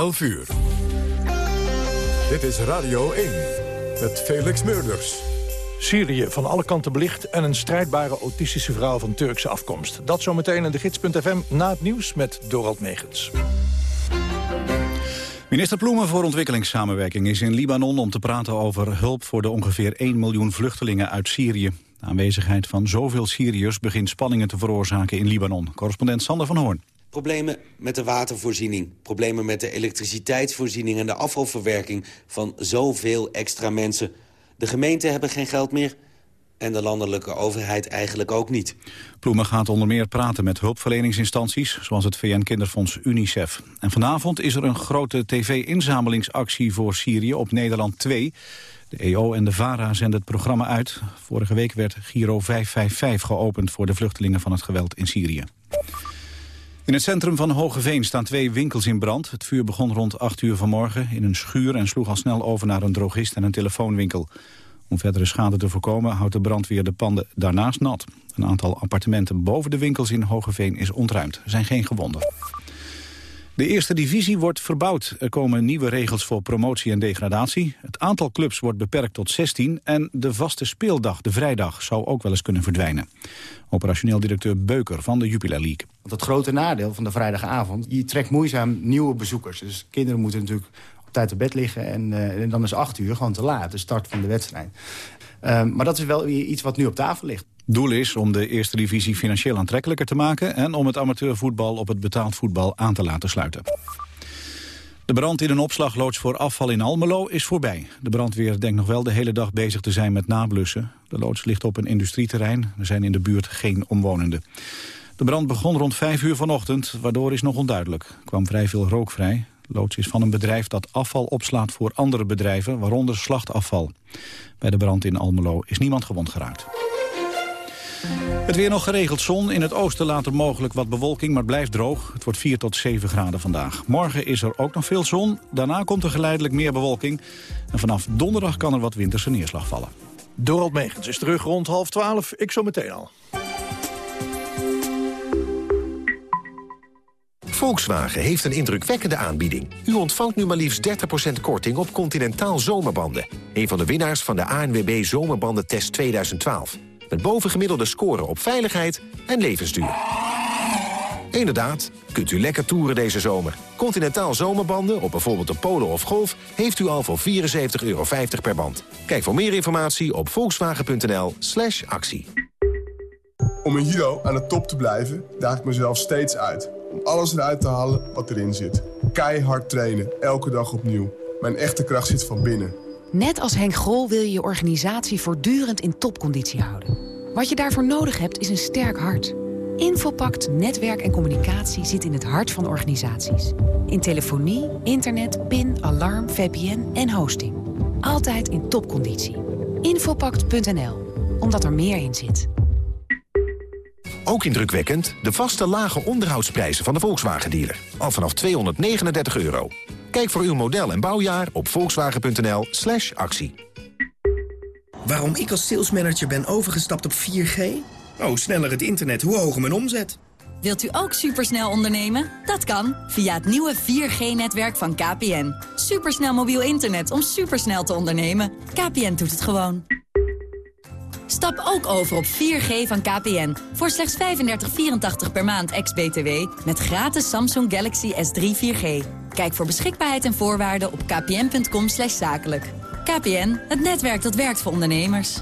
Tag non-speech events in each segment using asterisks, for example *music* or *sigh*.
11 uur. Dit is Radio 1 met Felix Meurders. Syrië van alle kanten belicht en een strijdbare autistische vrouw van Turkse afkomst. Dat zometeen in de gids.fm na het nieuws met Dorald Megens. Minister Ploemen voor ontwikkelingssamenwerking is in Libanon om te praten over hulp voor de ongeveer 1 miljoen vluchtelingen uit Syrië. De aanwezigheid van zoveel Syriërs begint spanningen te veroorzaken in Libanon. Correspondent Sander van Hoorn. Problemen met de watervoorziening, problemen met de elektriciteitsvoorziening... en de afvalverwerking van zoveel extra mensen. De gemeenten hebben geen geld meer en de landelijke overheid eigenlijk ook niet. Ploemen gaat onder meer praten met hulpverleningsinstanties... zoals het VN-kinderfonds UNICEF. En vanavond is er een grote tv-inzamelingsactie voor Syrië op Nederland 2. De EO en de VARA zenden het programma uit. Vorige week werd Giro 555 geopend voor de vluchtelingen van het geweld in Syrië. In het centrum van Hogeveen staan twee winkels in brand. Het vuur begon rond 8 uur vanmorgen in een schuur... en sloeg al snel over naar een drogist en een telefoonwinkel. Om verdere schade te voorkomen houdt de brandweer de panden daarnaast nat. Een aantal appartementen boven de winkels in Hogeveen is ontruimd. Er zijn geen gewonden. De eerste divisie wordt verbouwd. Er komen nieuwe regels voor promotie en degradatie. Het aantal clubs wordt beperkt tot 16 en de vaste speeldag, de vrijdag, zou ook wel eens kunnen verdwijnen. Operationeel directeur Beuker van de Jupiler League. Want het grote nadeel van de vrijdagavond, je trekt moeizaam nieuwe bezoekers. Dus kinderen moeten natuurlijk op tijd op bed liggen en, en dan is 8 uur gewoon te laat, de start van de wedstrijd. Uh, maar dat is wel iets wat nu op tafel ligt. Doel is om de eerste divisie financieel aantrekkelijker te maken... en om het amateurvoetbal op het betaald voetbal aan te laten sluiten. De brand in een opslagloods voor afval in Almelo is voorbij. De brandweer denkt nog wel de hele dag bezig te zijn met nablussen. De loods ligt op een industrieterrein. Er zijn in de buurt geen omwonenden. De brand begon rond 5 uur vanochtend, waardoor is nog onduidelijk. Er kwam vrij veel rook vrij. De loods is van een bedrijf dat afval opslaat voor andere bedrijven, waaronder slachtafval. Bij de brand in Almelo is niemand gewond geraakt. Het weer nog geregeld zon. In het oosten later mogelijk wat bewolking, maar het blijft droog. Het wordt 4 tot 7 graden vandaag. Morgen is er ook nog veel zon. Daarna komt er geleidelijk meer bewolking. En vanaf donderdag kan er wat winterse neerslag vallen. Dorald Megens is terug rond half 12. Ik zo meteen al. Volkswagen heeft een indrukwekkende aanbieding. U ontvangt nu maar liefst 30% korting op Continentaal zomerbanden. Een van de winnaars van de ANWB Zomerbandentest 2012 met bovengemiddelde scoren op veiligheid en levensduur. Inderdaad, kunt u lekker toeren deze zomer. Continentaal zomerbanden op bijvoorbeeld de Polo of Golf... heeft u al voor 74,50 euro per band. Kijk voor meer informatie op volkswagen.nl slash actie. Om een Hero aan de top te blijven, daag ik mezelf steeds uit. Om alles eruit te halen wat erin zit. Keihard trainen, elke dag opnieuw. Mijn echte kracht zit van binnen. Net als Henk Grol wil je je organisatie voortdurend in topconditie houden. Wat je daarvoor nodig hebt is een sterk hart. Infopact Netwerk en Communicatie zit in het hart van organisaties. In telefonie, internet, PIN, alarm, VPN en hosting. Altijd in topconditie. Infopact.nl, omdat er meer in zit. Ook indrukwekkend de vaste lage onderhoudsprijzen van de Volkswagen-dealer. Al vanaf 239 euro. Kijk voor uw model en bouwjaar op volkswagen.nl slash actie. Waarom ik als salesmanager ben overgestapt op 4G? Oh, sneller het internet, hoe hoger mijn omzet. Wilt u ook supersnel ondernemen? Dat kan via het nieuwe 4G-netwerk van KPN. Supersnel mobiel internet om supersnel te ondernemen. KPN doet het gewoon. Stap ook over op 4G van KPN. Voor slechts 35,84 per maand ex-BTW. Met gratis Samsung Galaxy S3 4G. Kijk voor beschikbaarheid en voorwaarden op kpn.com zakelijk. KPN, het netwerk dat werkt voor ondernemers.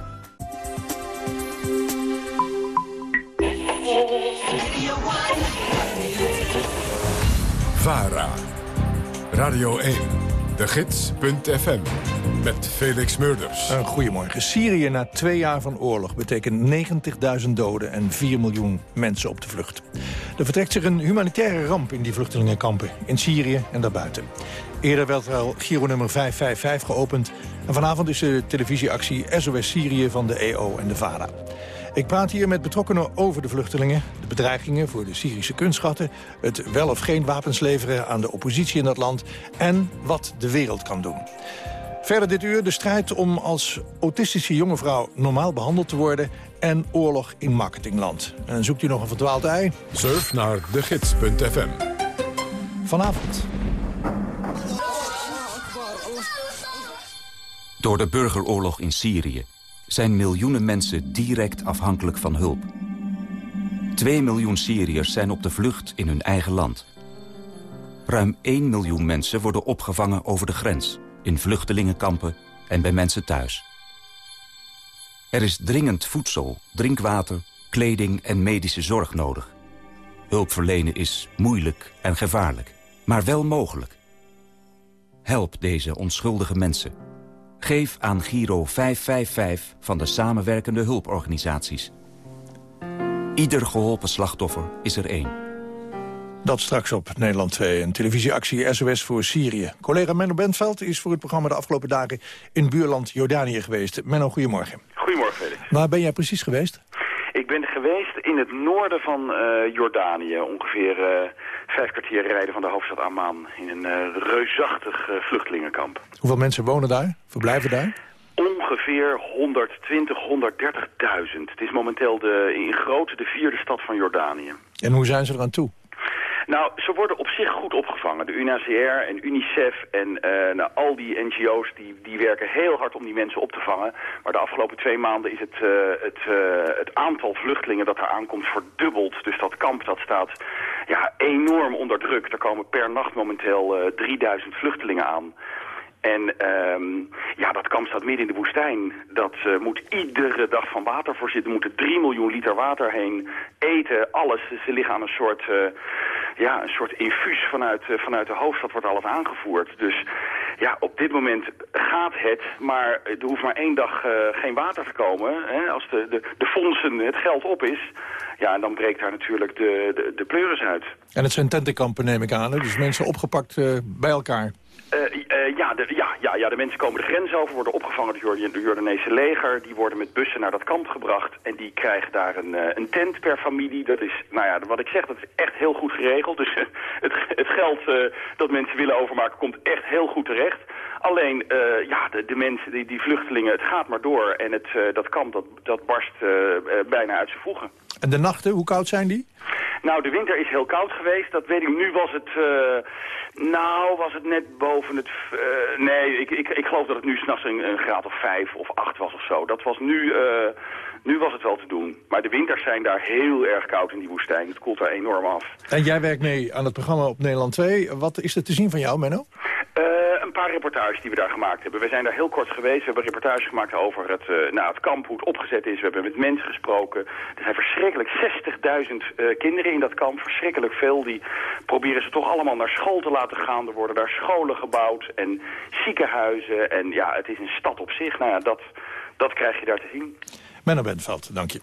VARA. Radio 1. De Gids.fm. Met Felix Murders. Een goedemorgen. Syrië na twee jaar van oorlog betekent 90.000 doden en 4 miljoen mensen op de vlucht. Er vertrekt zich een humanitaire ramp in die vluchtelingenkampen in Syrië en daarbuiten. Eerder werd er al Giro nummer 555 geopend. En vanavond is de televisieactie SOS Syrië van de EO en de VARA. Ik praat hier met betrokkenen over de vluchtelingen... de bedreigingen voor de Syrische kunstschatten... het wel of geen wapens leveren aan de oppositie in dat land... en wat de wereld kan doen. Verder dit uur de strijd om als autistische jonge vrouw normaal behandeld te worden... en oorlog in marketingland. En zoekt u nog een verdwaald ei? Surf naar degids.fm. Vanavond Door de burgeroorlog in Syrië zijn miljoenen mensen direct afhankelijk van hulp. 2 miljoen Syriërs zijn op de vlucht in hun eigen land. Ruim 1 miljoen mensen worden opgevangen over de grens... in vluchtelingenkampen en bij mensen thuis. Er is dringend voedsel, drinkwater, kleding en medische zorg nodig. Hulp verlenen is moeilijk en gevaarlijk, maar wel mogelijk. Help deze onschuldige mensen. Geef aan Giro 555 van de samenwerkende hulporganisaties. Ieder geholpen slachtoffer is er één. Dat straks op Nederland 2, een televisieactie SOS voor Syrië. Collega Menno Bentveld is voor het programma de afgelopen dagen in buurland Jordanië geweest. Menno, goedemorgen. Goedemorgen, Felix. Waar ben jij precies geweest? Ik ben geweest in het noorden van uh, Jordanië, ongeveer uh, vijf kwartier rijden van de hoofdstad Amman, in een uh, reusachtig vluchtelingenkamp. Hoeveel mensen wonen daar, verblijven daar? Ongeveer 120, 130.000. Het is momenteel de, in grootte de vierde stad van Jordanië. En hoe zijn ze eraan toe? Nou, ze worden op zich goed opgevangen. De UNHCR en UNICEF en uh, nou, al die NGO's die, die werken heel hard om die mensen op te vangen. Maar de afgelopen twee maanden is het, uh, het, uh, het aantal vluchtelingen dat daar aankomt verdubbeld. Dus dat kamp dat staat ja, enorm onder druk. Er komen per nacht momenteel 3000 vluchtelingen aan. En um, ja, dat kamp staat midden in de woestijn. Dat uh, moet iedere dag van water voorzitten. Moeten 3 miljoen liter water heen. Eten, alles. Ze liggen aan een soort, uh, ja, een soort infuus vanuit, uh, vanuit de hoofdstad wordt alles aangevoerd. Dus ja, op dit moment gaat het. Maar er hoeft maar één dag geen water te komen. Hè, als de, de, de fondsen, het geld op is. Ja, en dan breekt daar natuurlijk de, de, de pleuris uit. En het zijn tentenkampen, neem ik aan. Hè? Dus mensen opgepakt bij elkaar. Uh, uh, ja, de, ja, ja, ja, de mensen komen de grens over, worden opgevangen door het Jordaanese leger. Die worden met bussen naar dat kamp gebracht en die krijgen daar een, uh, een tent per familie. Dat is, nou ja, wat ik zeg, dat is echt heel goed geregeld. Dus *laughs* het, het geld dat mensen willen overmaken komt echt heel goed terecht. Alleen, ja, de, de, mensen, die, die vluchtelingen, het gaat maar door. En het, dat kamp, dat, dat barst bijna uit zijn voegen. En de nachten, hoe koud zijn die? Nou, de winter is heel koud geweest. Dat weet ik. Nu was het... Nou, was het net boven het... Uh, nee, ik, ik, ik geloof dat het nu s'nachts een, een graad of vijf of acht was of zo. Dat was nu... Uh, nu was het wel te doen. Maar de winters zijn daar heel erg koud in die woestijn. Het koelt daar enorm af. En jij werkt mee aan het programma op Nederland 2. Wat is er te zien van jou, Menno? Paar reportages die we daar gemaakt hebben. We zijn daar heel kort geweest. We hebben reportages gemaakt over het, uh, nou, het kamp, hoe het opgezet is. We hebben met mensen gesproken. Er zijn verschrikkelijk 60.000 uh, kinderen in dat kamp. Verschrikkelijk veel. Die proberen ze toch allemaal naar school te laten gaan. Er worden daar scholen gebouwd en ziekenhuizen. En ja, het is een stad op zich. Nou ja, dat, dat krijg je daar te zien. Menno Bentveld, dank je.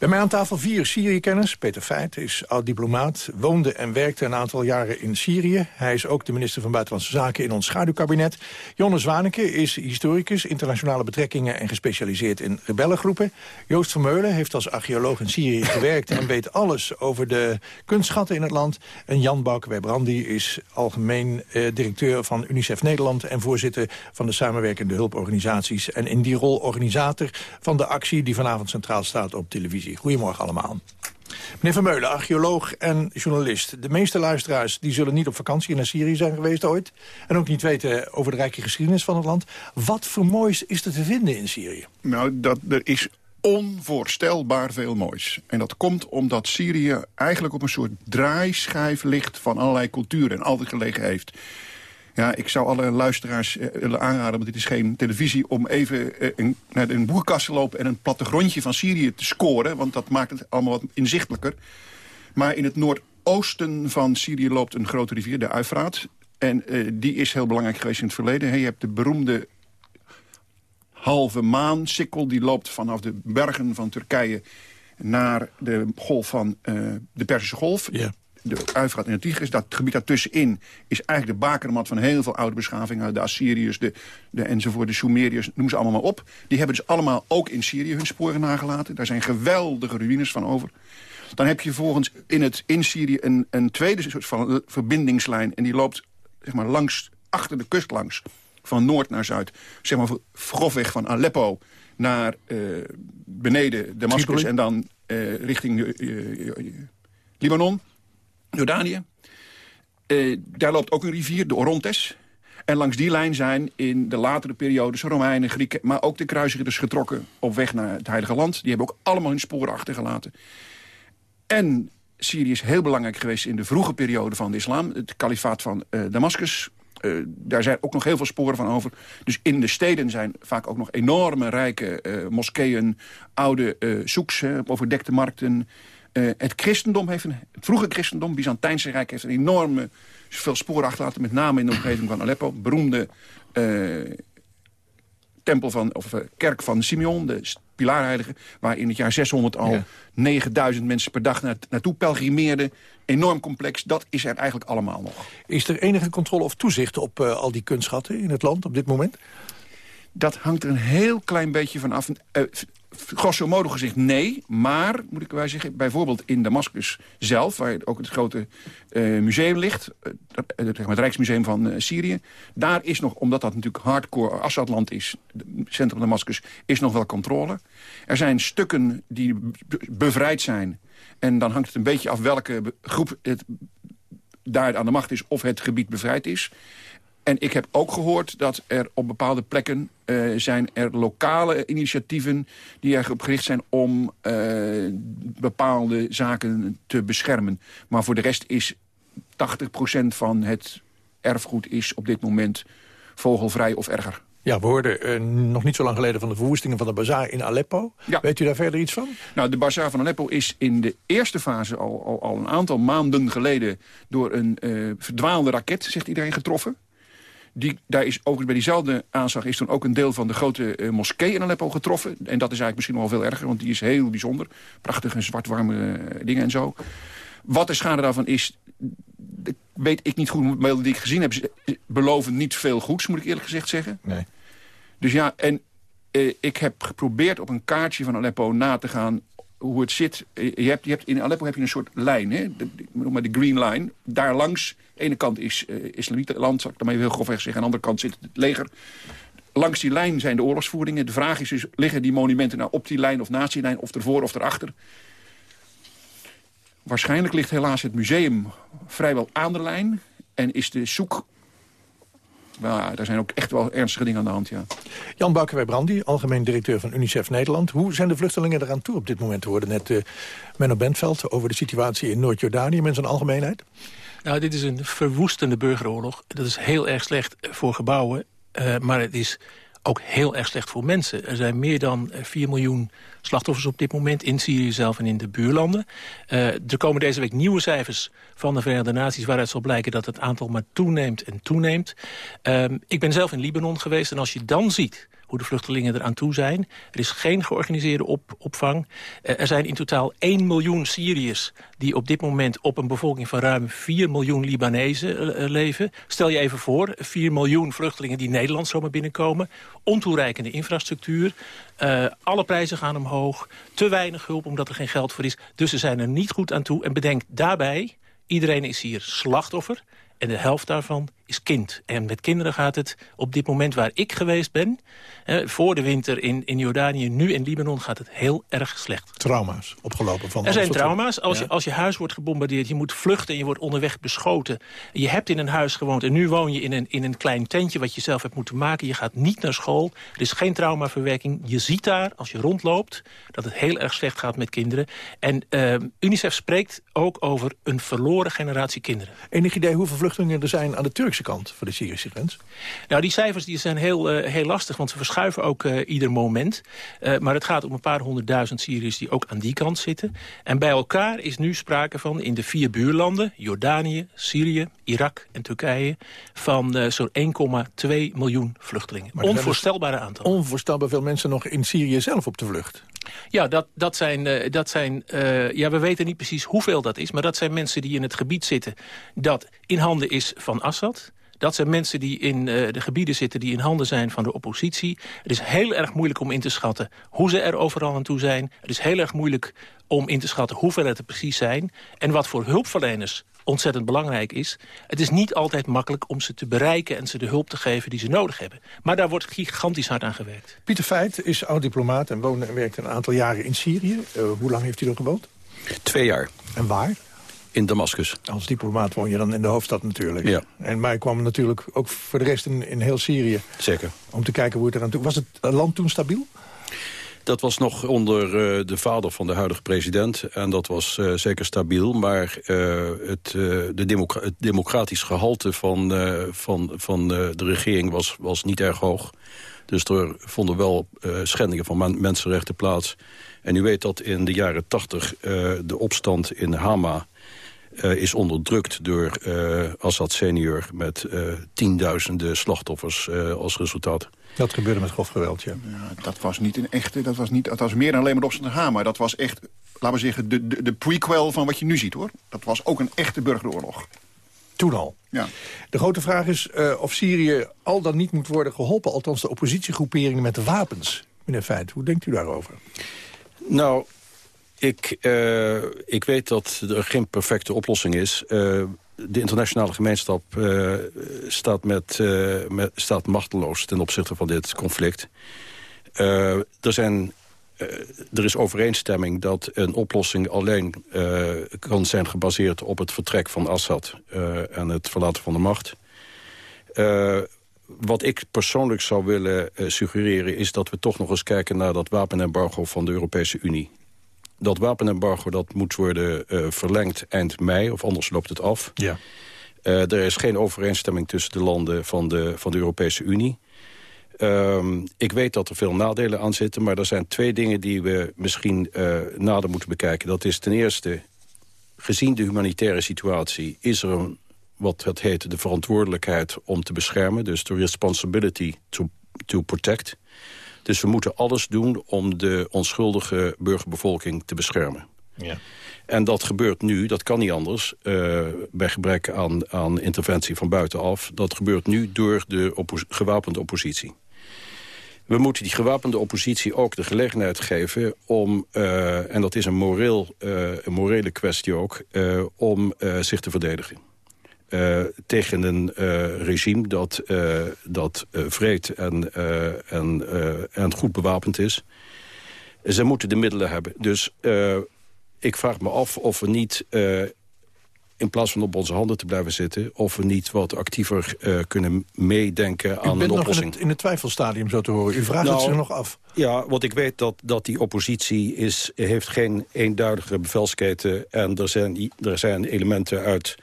Bij mij aan tafel vier Syrië-kenners. Peter Feit is oud-diplomaat, woonde en werkte een aantal jaren in Syrië. Hij is ook de minister van Buitenlandse Zaken in ons schaduwkabinet. Jonne Zwaneke is historicus, internationale betrekkingen... en gespecialiseerd in rebellengroepen. Joost Vermeulen heeft als archeoloog in Syrië *coughs* gewerkt... en weet alles over de kunstschatten in het land. En Jan Bouke-Brandy is algemeen eh, directeur van UNICEF Nederland... en voorzitter van de samenwerkende hulporganisaties. En in die rol organisator van de actie die vanavond centraal staat op televisie. Goedemorgen allemaal. Meneer Vermeulen, archeoloog en journalist. De meeste luisteraars die zullen niet op vakantie naar Syrië zijn geweest ooit. En ook niet weten over de rijke geschiedenis van het land. Wat voor moois is er te vinden in Syrië? Nou, dat, er is onvoorstelbaar veel moois. En dat komt omdat Syrië eigenlijk op een soort draaischijf ligt... van allerlei culturen en altijd gelegen heeft. Ja, ik zou alle luisteraars eh, willen aanraden, want dit is geen televisie... om even eh, in, naar een boerkast te lopen en een plattegrondje van Syrië te scoren. Want dat maakt het allemaal wat inzichtelijker. Maar in het noordoosten van Syrië loopt een grote rivier, de Uifraat. En uh, die is heel belangrijk geweest in het verleden. je hebt de beroemde halve maan, Sikkel, die loopt vanaf de bergen van Turkije naar de golf van de Perzische Golf. Ja de Uifraat en de Tigris. Dat gebied daartussenin is eigenlijk de bakermat van heel veel oude beschavingen. De Assyriërs, de, de enzovoort, de Sumeriërs, noem ze allemaal maar op. Die hebben dus allemaal ook in Syrië hun sporen nagelaten. Daar zijn geweldige ruïnes van over. Dan heb je volgens in, het, in Syrië een, een tweede soort van verbindingslijn. En die loopt zeg maar, langs, achter de kust langs. Van noord naar zuid. Zeg maar grofweg van Aleppo naar uh, beneden Damascus. En dan uh, richting uh, Libanon. Jordanië. Eh, daar loopt ook een rivier, de Orontes. En langs die lijn zijn in de latere periodes Romeinen, Grieken... maar ook de kruisigers getrokken op weg naar het Heilige Land. Die hebben ook allemaal hun sporen achtergelaten. En Syrië is heel belangrijk geweest in de vroege periode van de islam. Het kalifaat van uh, Damascus. Uh, daar zijn ook nog heel veel sporen van over. Dus in de steden zijn vaak ook nog enorme rijke moskeeën... oude uh, soeks, overdekte markten. Het christendom heeft een, het vroege christendom, Byzantijnse Rijk... heeft een enorme veel sporen achterlaten, met name in de omgeving van Aleppo. Beroemde tempel van, of kerk van Simeon, de pilaarheilige... waar in het jaar 600 al 9000 mensen per dag naartoe pelgrimeerden. Enorm complex, dat is er eigenlijk allemaal nog. Is er enige controle of toezicht op al die kunstschatten in het land op dit moment? Dat hangt er een heel klein beetje van af. Grosso modo gezegd nee, maar moet ik wij zeggen, bijvoorbeeld in Damascus zelf, waar ook het grote uh, museum ligt, uh, het, het Rijksmuseum van Syrië, daar is nog, omdat dat natuurlijk hardcore Assadland is, het centrum Damascus, is nog wel controle. Er zijn stukken die bevrijd zijn en dan hangt het een beetje af welke groep het daar aan de macht is of het gebied bevrijd is. En ik heb ook gehoord dat er op bepaalde plekken uh, zijn er lokale initiatieven die erop gericht zijn om uh, bepaalde zaken te beschermen. Maar voor de rest is 80% van het erfgoed is op dit moment vogelvrij of erger. Ja, we hoorden uh, nog niet zo lang geleden van de verwoestingen van de bazaar in Aleppo. Ja. Weet u daar verder iets van? Nou, de bazaar van Aleppo is in de eerste fase al, al, al een aantal maanden geleden... door een verdwaalde raket, zegt iedereen, getroffen. Die, daar is overigens bij diezelfde aanslag is toen ook een deel van de grote uh, moskee in Aleppo getroffen. En dat is eigenlijk misschien nog wel veel erger, want die is heel bijzonder. Prachtige zwartwarme uh, dingen en zo. Wat de schade daarvan is, weet ik niet goed. Maar die ik gezien heb, beloven niet veel goeds, moet ik eerlijk gezegd zeggen. Nee. Dus ja, en uh, ik heb geprobeerd op een kaartje van Aleppo na te gaan hoe het zit. Je hebt, je hebt, in Aleppo heb je een soort lijn, hè? De, de, de green line. Daar langs, de ene kant is uh, Islamietenland, zal ik daarmee heel grofweg zeggen. Aan de andere kant zit het leger. Langs die lijn zijn de oorlogsvoeringen. De vraag is dus, liggen die monumenten nou op die lijn of naast die lijn... of ervoor of erachter? Waarschijnlijk ligt helaas het museum vrijwel aan de lijn... en is de zoek nou, daar zijn ook echt wel ernstige dingen aan de hand, ja. Jan Boukenwij-Brandy, algemeen directeur van UNICEF Nederland. Hoe zijn de vluchtelingen eraan toe op dit moment? We hoorden net uh, Menno Bentveld over de situatie in Noord-Jordanië... met zijn algemeenheid. Nou, dit is een verwoestende burgeroorlog. Dat is heel erg slecht voor gebouwen. Uh, maar het is ook heel erg slecht voor mensen. Er zijn meer dan 4 miljoen slachtoffers op dit moment in Syrië zelf en in de buurlanden. Uh, er komen deze week nieuwe cijfers van de Verenigde Naties... waaruit zal blijken dat het aantal maar toeneemt en toeneemt. Uh, ik ben zelf in Libanon geweest en als je dan ziet hoe de vluchtelingen eraan toe zijn. Er is geen georganiseerde op, opvang. Uh, er zijn in totaal 1 miljoen Syriërs die op dit moment op een bevolking van ruim 4 miljoen Libanezen uh, leven. Stel je even voor, 4 miljoen vluchtelingen die Nederland zomaar binnenkomen. Ontoereikende infrastructuur. Alle prijzen gaan omhoog. Te weinig hulp omdat er geen geld voor is. Dus ze zijn er niet goed aan toe. En bedenk daarbij, iedereen is hier slachtoffer. En de helft daarvan is kind. En met kinderen gaat het op dit moment waar ik geweest ben... Hè, voor de winter in, in Jordanië, nu in Libanon, gaat het heel erg slecht. Trauma's opgelopen van... Er zijn trauma's. Als, ja. je, als je huis wordt gebombardeerd, je moet vluchten... en je wordt onderweg beschoten. Je hebt in een huis gewoond en nu woon je in een, in een klein tentje... wat je zelf hebt moeten maken. Je gaat niet naar school. Er is geen traumaverwerking. Je ziet daar, als je rondloopt, dat het heel erg slecht gaat met kinderen. En uh, UNICEF spreekt ook over een verloren generatie kinderen. Enig idee hoeveel vluchtelingen er zijn aan de Turkse kant voor de Syrische grens? Nou, die cijfers die zijn heel, uh, heel lastig, want ze verschuiven ook uh, ieder moment. Uh, maar het gaat om een paar honderdduizend Syriërs die ook aan die kant zitten. En bij elkaar is nu sprake van in de vier buurlanden... Jordanië, Syrië, Irak en Turkije... van zo'n 1,2 miljoen vluchtelingen. Maar Onvoorstelbare aantal. Onvoorstelbaar veel mensen nog in Syrië zelf op de vlucht. Ja, dat, dat zijn, uh, dat zijn uh, ja, we weten niet precies hoeveel dat is... maar dat zijn mensen die in het gebied zitten dat in handen is van Assad... Dat zijn mensen die in uh, de gebieden zitten die in handen zijn van de oppositie. Het is heel erg moeilijk om in te schatten hoe ze er overal aan toe zijn. Het is heel erg moeilijk om in te schatten hoeveel het er precies zijn. En wat voor hulpverleners ontzettend belangrijk is. Het is niet altijd makkelijk om ze te bereiken en ze de hulp te geven die ze nodig hebben. Maar daar wordt gigantisch hard aan gewerkt. Pieter Feit is oud-diplomaat en woont en werkt een aantal jaren in Syrië. Uh, hoe lang heeft hij er gewoond? Twee jaar. En waar? In Damascus. Als diplomaat woon je dan in de hoofdstad natuurlijk. Ja. En, je kwam natuurlijk ook voor de rest in, in heel Syrië. Zeker. Om te kijken hoe het eraan toe... Was het land toen stabiel? Dat was nog onder uh, de vader van de huidige president. En dat was uh, zeker stabiel. Maar uh, het, de democratisch gehalte van, van, van de regering was, was niet erg hoog. Dus er vonden wel schendingen van mensenrechten plaats. En u weet dat in de jaren tachtig de opstand in Hama... is onderdrukt door Assad senior... met tienduizenden slachtoffers als resultaat. Dat gebeurde met grof geweld, ja. ja. dat was niet een echte, dat was, niet, dat was meer dan alleen maar opstand H, maar dat was echt, laten we zeggen, de, de, de prequel van wat je nu ziet, hoor. Dat was ook een echte burgeroorlog. Toen al. Ja. De grote vraag is uh, of Syrië al dan niet moet worden geholpen... althans de oppositiegroeperingen met de wapens. Meneer Feit, hoe denkt u daarover? Nou, ik, uh, ik weet dat er geen perfecte oplossing is. Uh, de internationale gemeenschap uh, staat, met, uh, met, staat machteloos ten opzichte van dit conflict. Uh, er, zijn, er is overeenstemming dat een oplossing alleen kan zijn gebaseerd op het vertrek van Assad en het verlaten van de macht. wat ik persoonlijk zou willen suggereren is dat we toch nog eens kijken naar dat wapenembargo van de Europese Unie dat wapenembargo dat moet worden uh, verlengd eind mei, of anders loopt het af. Ja. Uh, er is geen overeenstemming tussen de landen van de, van de Europese Unie. Um, ik weet dat er veel nadelen aan zitten, maar er zijn twee dingen die we misschien uh, nader moeten bekijken. Dat is ten eerste, gezien de humanitaire situatie, is er een, wat het heet de verantwoordelijkheid om te beschermen. Dus de responsibility to, to protect. Dus we moeten alles doen om de onschuldige burgerbevolking te beschermen. Ja. En dat gebeurt nu, dat kan niet anders, uh, bij gebrek aan, aan interventie van buitenaf. Dat gebeurt nu door de oppo gewapende oppositie. We moeten die gewapende oppositie ook de gelegenheid geven om, uh, en dat is een, moreel, uh, een morele kwestie ook, om zich te verdedigen. Uh, tegen een uh, regime dat, uh, dat vreed en, en, en goed bewapend is. Ze moeten de middelen hebben. Dus ik vraag me af of we niet, in plaats van op onze handen te blijven zitten... of we niet wat actiever kunnen meedenken aan een oplossing. U bent in het twijfelstadium, zo te horen. U vraagt nou, het zich nog af. Ja, want ik weet dat, dat die oppositie is, heeft geen eenduidige bevelsketen... en er zijn, er zijn elementen uit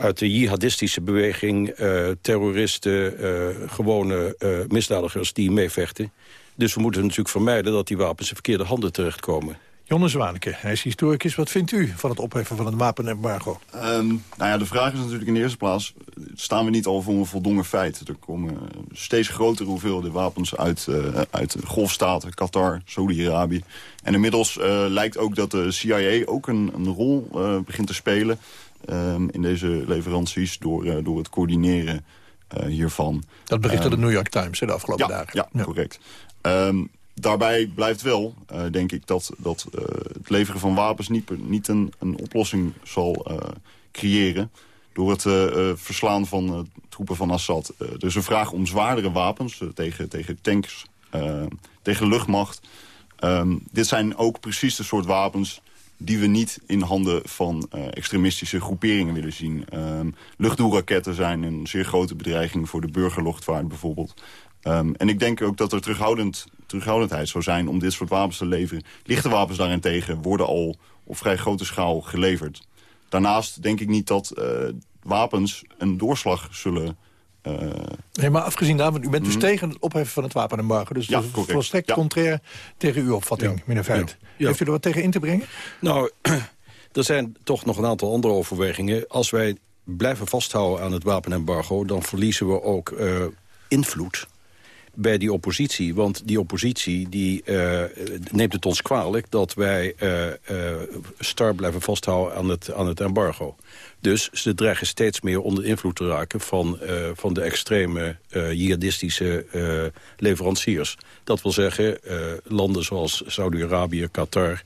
uit de jihadistische beweging, uh, terroristen, uh, gewone uh, misdadigers die meevechten. Dus we moeten natuurlijk vermijden dat die wapens in verkeerde handen terechtkomen. Jonne Zwaneke, hij is historicus. Wat vindt u van het opheffen van het wapenembargo? Um, nou ja, de vraag is natuurlijk in de eerste plaats... staan we niet al voor een voldongen feit? Er komen steeds grotere hoeveelheden wapens uit, uh, uit golfstaten, Qatar, Saudi-Arabië. En inmiddels uh, lijkt ook dat de CIA ook een, een rol uh, begint te spelen... Um, in deze leveranties door, uh, door het coördineren uh, hiervan. Dat berichtte de New York Times de afgelopen ja, dagen. Ja, ja. correct. Um, daarbij blijft wel, uh, denk ik, dat, dat het leveren van wapens niet, niet een, een oplossing zal creëren. Door het verslaan van troepen van Assad. er is een vraag om zwaardere wapens tegen, tegen tanks, tegen luchtmacht. dit zijn ook precies de soort wapens die we niet in handen van uh, extremistische groeperingen willen zien. Um, luchtdoelraketten zijn een zeer grote bedreiging voor de burgerluchtvaart bijvoorbeeld. Um, en ik denk ook dat er terughoudend, terughoudendheid zou zijn om dit soort wapens te leveren. Lichte wapens daarentegen worden al op vrij grote schaal geleverd. Daarnaast denk ik niet dat uh, wapens een doorslag zullen nee, maar afgezien daarvan, u bent dus mm tegen het opheffen van het wapenembargo. Dus ja, dat is volstrekt ja. contrair tegen uw opvatting, ja. meneer Veit. Ja. Heeft u er wat tegen in te brengen? Nou, *clears throat* er zijn toch nog een aantal andere overwegingen. Als wij blijven vasthouden aan het wapenembargo... dan verliezen we ook uh, invloed bij die oppositie. Want die oppositie die, uh, neemt het ons kwalijk... dat wij uh, star blijven vasthouden aan het, aan het embargo. Dus ze dreigen steeds meer onder invloed te raken... van, van de extreme jihadistische leveranciers. Dat wil zeggen, landen zoals Saudi-Arabië, Qatar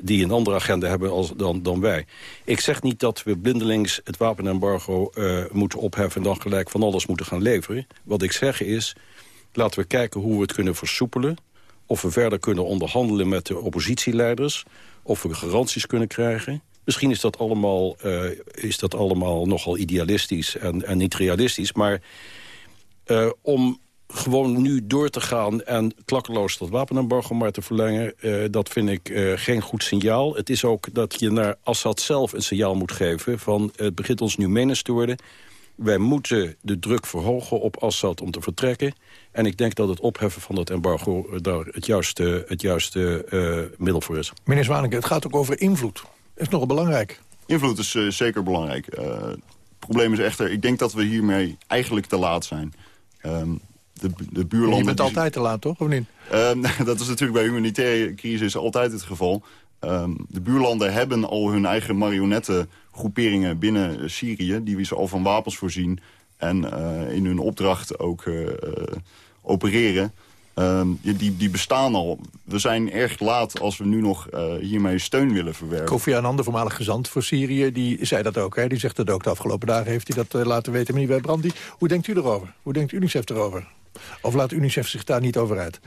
die een andere agenda hebben als, dan, dan wij. Ik zeg niet dat we blindelings het wapenembargo uh, moeten opheffen... en dan gelijk van alles moeten gaan leveren. Wat ik zeg is, Laten we kijken hoe we het kunnen versoepelen. Of we verder kunnen onderhandelen met de oppositieleiders. Of we garanties kunnen krijgen. Misschien is dat allemaal, uh, is dat allemaal nogal idealistisch en, en niet realistisch. Maar uh, om gewoon nu door te gaan en klakkeloos dat wapenembargo maar te verlengen... Uh, dat vind ik geen goed signaal. Het is ook dat je naar Assad zelf een signaal moet geven... van het begint ons nu menens te worden. Wij moeten de druk verhogen op Assad om te vertrekken. En ik denk dat het opheffen van dat embargo daar het juiste, het juiste uh, middel voor is. Meneer Zwaneke, het gaat ook over invloed. Dat is nogal belangrijk. Invloed is zeker belangrijk. het probleem is echter, ik denk dat we hiermee eigenlijk te laat zijn. Um, de, de buurlanden... Je bent altijd te laat, toch? Of niet? Um, *laughs* dat is natuurlijk bij humanitaire crisis altijd het geval. Um, de buurlanden hebben al hun eigen marionettengroeperingen binnen Syrië... die ze al van wapens voorzien en uh, in hun opdracht ook uh, uh, opereren. Um, die, die bestaan al. We zijn erg laat als we nu nog hiermee steun willen verwerven. Kofi Annan, de voormalig gezant voor Syrië, die zei dat ook. Hè? Die zegt dat ook. De afgelopen dagen heeft hij dat laten weten. Meneer Brandi, hoe denkt u erover? Hoe denkt UNICEF erover? Of laat UNICEF zich daar niet over uit?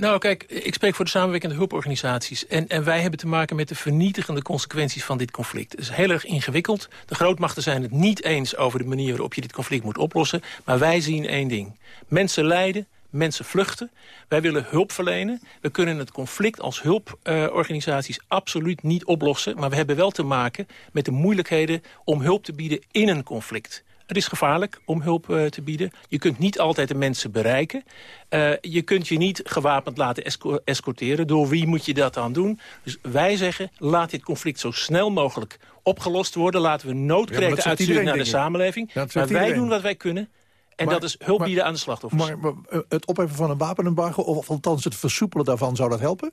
Nou, kijk, ik spreek voor de samenwerkende hulporganisaties. En, en wij hebben te maken met de vernietigende consequenties van dit conflict. Het is heel erg ingewikkeld. De grootmachten zijn het niet eens over de manier waarop je dit conflict moet oplossen. Maar wij zien één ding. Mensen lijden, mensen vluchten. Wij willen hulp verlenen. We kunnen het conflict als hulporganisaties absoluut niet oplossen. Maar we hebben wel te maken met de moeilijkheden om hulp te bieden in een conflict. Het is gevaarlijk om hulp uh, te bieden. Je kunt niet altijd de mensen bereiken. Uh, je kunt je niet gewapend laten esco escorteren. Door wie moet je dat dan doen? Dus wij zeggen, laat dit conflict zo snel mogelijk opgelost worden. Laten we noodkreten ja, uitsturen naar de samenleving. maar wij iedereen. doen wat wij kunnen. En maar, dat is hulp bieden aan de slachtoffers. Maar, maar, het opheffen van een wapenembargo, of althans het versoepelen daarvan, zou dat helpen?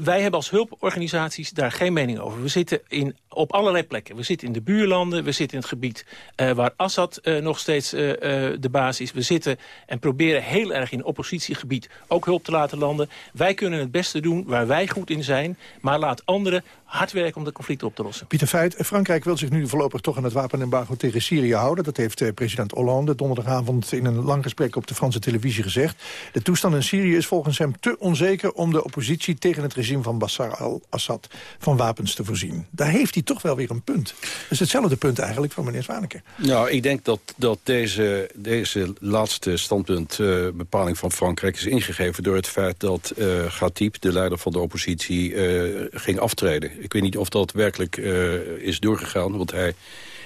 Wij hebben als hulporganisaties daar geen mening over. We zitten in, op allerlei plekken. We zitten in de buurlanden, we zitten in het gebied uh, waar Assad uh, nog steeds uh, de baas is. We zitten en proberen heel erg in oppositiegebied ook hulp te laten landen. Wij kunnen het beste doen waar wij goed in zijn, maar laat anderen hard werken om de conflicten op te lossen. Pieter Feit, Frankrijk wil zich nu voorlopig toch aan het wapenembargo tegen Syrië houden. Dat heeft president Hollande donderdagavond in een lang gesprek op de Franse televisie gezegd. De toestand in Syrië is volgens hem te onzeker om de oppositie tegen het regime van Bashar al-Assad van wapens te voorzien. Daar heeft hij toch wel weer een punt. Dat is hetzelfde punt eigenlijk van meneer Zwaneke. Nou, ik denk dat, dat deze, deze laatste standpuntbepaling uh, van Frankrijk is ingegeven door het feit dat uh, Ghatib, de leider van de oppositie, uh, ging aftreden. Ik weet niet of dat werkelijk uh, is doorgegaan, want hij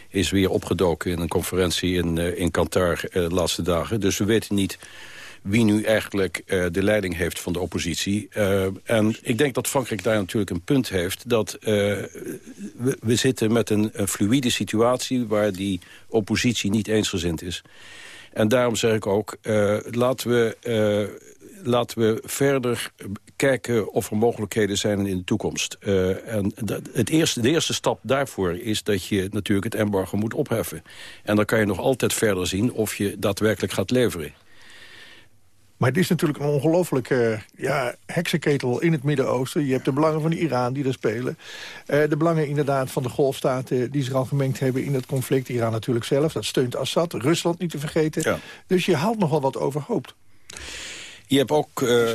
is weer opgedoken in een conferentie in, uh, in Qatar uh, de laatste dagen. Dus we weten niet wie nu eigenlijk de leiding heeft van de oppositie. En ik denk dat Frankrijk daar natuurlijk een punt heeft... dat we, we, zitten met een, een, fluïde situatie... waar die oppositie niet eensgezind is. En daarom zeg ik ook, laten we laten we verder kijken of er mogelijkheden zijn in de toekomst. Uh, en het eerste, de eerste stap daarvoor is dat je natuurlijk het embargo moet opheffen. En dan kan je nog altijd verder zien of je daadwerkelijk gaat leveren. Maar het is natuurlijk een ongelofelijke ja, heksenketel in het Midden-Oosten. Je hebt de belangen van Iran die er spelen. Uh, de belangen inderdaad van de golfstaten die zich al gemengd hebben in het conflict. Iran natuurlijk zelf, dat steunt Assad. Rusland niet te vergeten. Ja. Dus je haalt nogal wat overhoop. Je hebt ook, uh,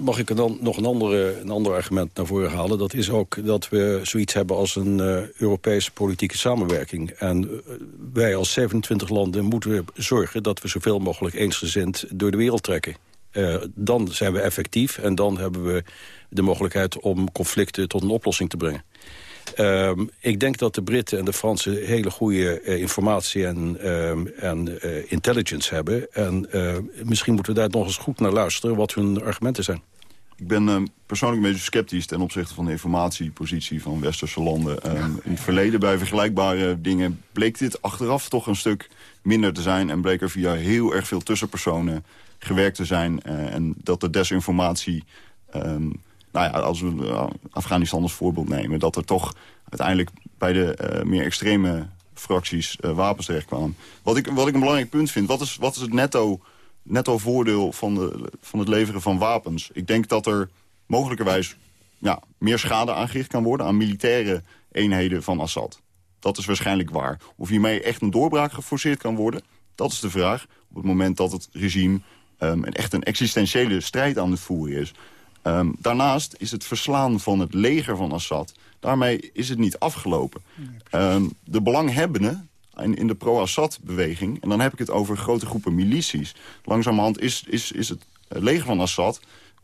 mag ik dan nog een, andere, een ander argument naar voren halen... dat is ook dat we zoiets hebben als een uh, Europese politieke samenwerking. En uh, wij als 27 landen moeten zorgen dat we zoveel mogelijk eensgezind door de wereld trekken. dan zijn we effectief en dan hebben we de mogelijkheid om conflicten tot een oplossing te brengen. Um, ik denk dat de Britten en de Fransen hele goede uh, informatie en, um, en uh, intelligence hebben. En uh, misschien moeten we daar nog eens goed naar luisteren wat hun argumenten zijn. Ik ben persoonlijk een beetje sceptisch ten opzichte van de informatiepositie van westerse landen. Um, in het verleden bij vergelijkbare dingen bleek dit achteraf toch een stuk minder te zijn. En bleek er via heel erg veel tussenpersonen gewerkt te zijn. en dat de desinformatie nou als we eh, Afghanistan als voorbeeld nemen... dat er toch uiteindelijk bij de uh, meer extreme fracties uh, wapens terechtkwamen. Wat ik, wat ik een belangrijk punt vind, wat is, wat is het netto, netto voordeel van, de, van het leveren van wapens? Ik denk dat er mogelijkerwijs ja, meer schade aangericht kan worden... aan militaire eenheden van Assad. Dat is waarschijnlijk waar. Of hiermee echt een doorbraak geforceerd kan worden, dat is de vraag. Op het moment dat het regime um, echt een existentiële strijd aan het voeren is... Um, daarnaast is het verslaan van het leger van Assad Daarmee is het niet afgelopen. Ehm, de belanghebbenden in, in de pro-Assad-beweging... en dan heb ik het over grote groepen milities... langzamerhand is, is, is het leger van Assad